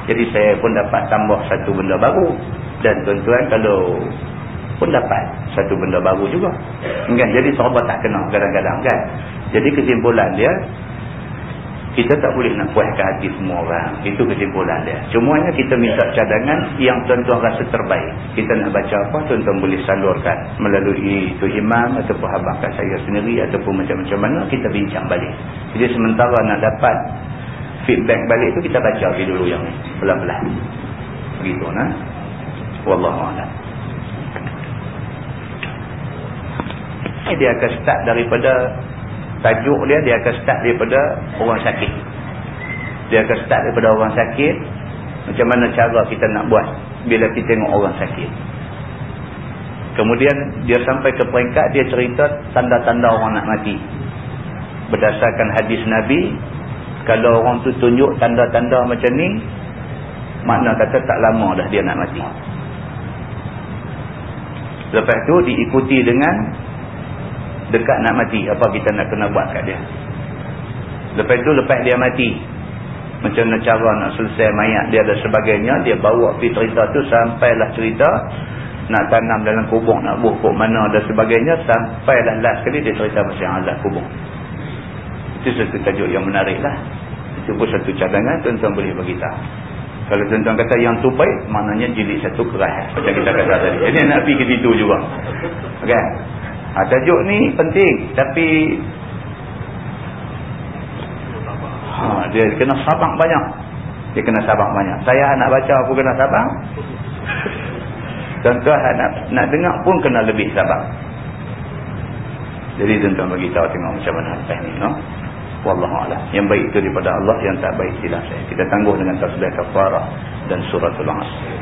jadi saya pun dapat tambah satu benda baru dan tuan-tuan kalau pun dapat satu benda baru juga. Kan? Jadi sahabat tak kenal kadang-kadang kan. Jadi kesimpulan dia, kita tak boleh nak puaskan hati semua orang. Itu kesimpulan dia. Cumanya kita minta cadangan yang tuan-tuan rasa terbaik. Kita nak baca apa, tuan-tuan boleh salurkan. Melalui itu imam ataupun habangkan saya sendiri ataupun macam-macam mana, kita bincang balik. Jadi sementara nak dapat feedback balik tu kita baca dulu yang pelan-pelan. Begitu nah. Wallahualam. dia akan start daripada tajuk dia dia akan start daripada orang sakit. Dia akan start daripada orang sakit macam mana cara kita nak buat bila kita tengok orang sakit. Kemudian dia sampai ke peringkat dia cerita tanda-tanda orang nak mati. Berdasarkan hadis Nabi kalau orang tu tunjuk tanda-tanda macam ni makna kata tak lama dah dia nak mati. Lepas tu diikuti dengan dekat nak mati apa kita nak kena buat kat dia? Lepas tu lepas dia mati macam mana cara nak selesai mayat dia dan sebagainya dia bawa pergi cerita tu sampailah cerita nak tanam dalam kubur nak buh mana dan sebagainya sampailah last kali dia cerita pasal azab kubur. Itu satu tajuk yang menarik lah. Itu pun satu cadangan tuan-tuan boleh beritahu kalau tuan-tuan kata yang tu baik maknanya jilid satu keras. Macam kita kata tadi. Jadi nak pergi ke situ juga. Okay? Ha, tajuk ni penting tapi ha, dia kena sabang banyak. Dia kena sabang banyak. Saya nak baca pun kena sabang. Tuan-tuan nak, nak dengar pun kena lebih sabang. Jadi tuan-tuan bagi tahu tengok macam mana ni. No? Wallahualam. Yang baik itu daripada Allah, yang tak baik silap saya. Kita tangguh dengan tasbih kafarah dan suratul asr.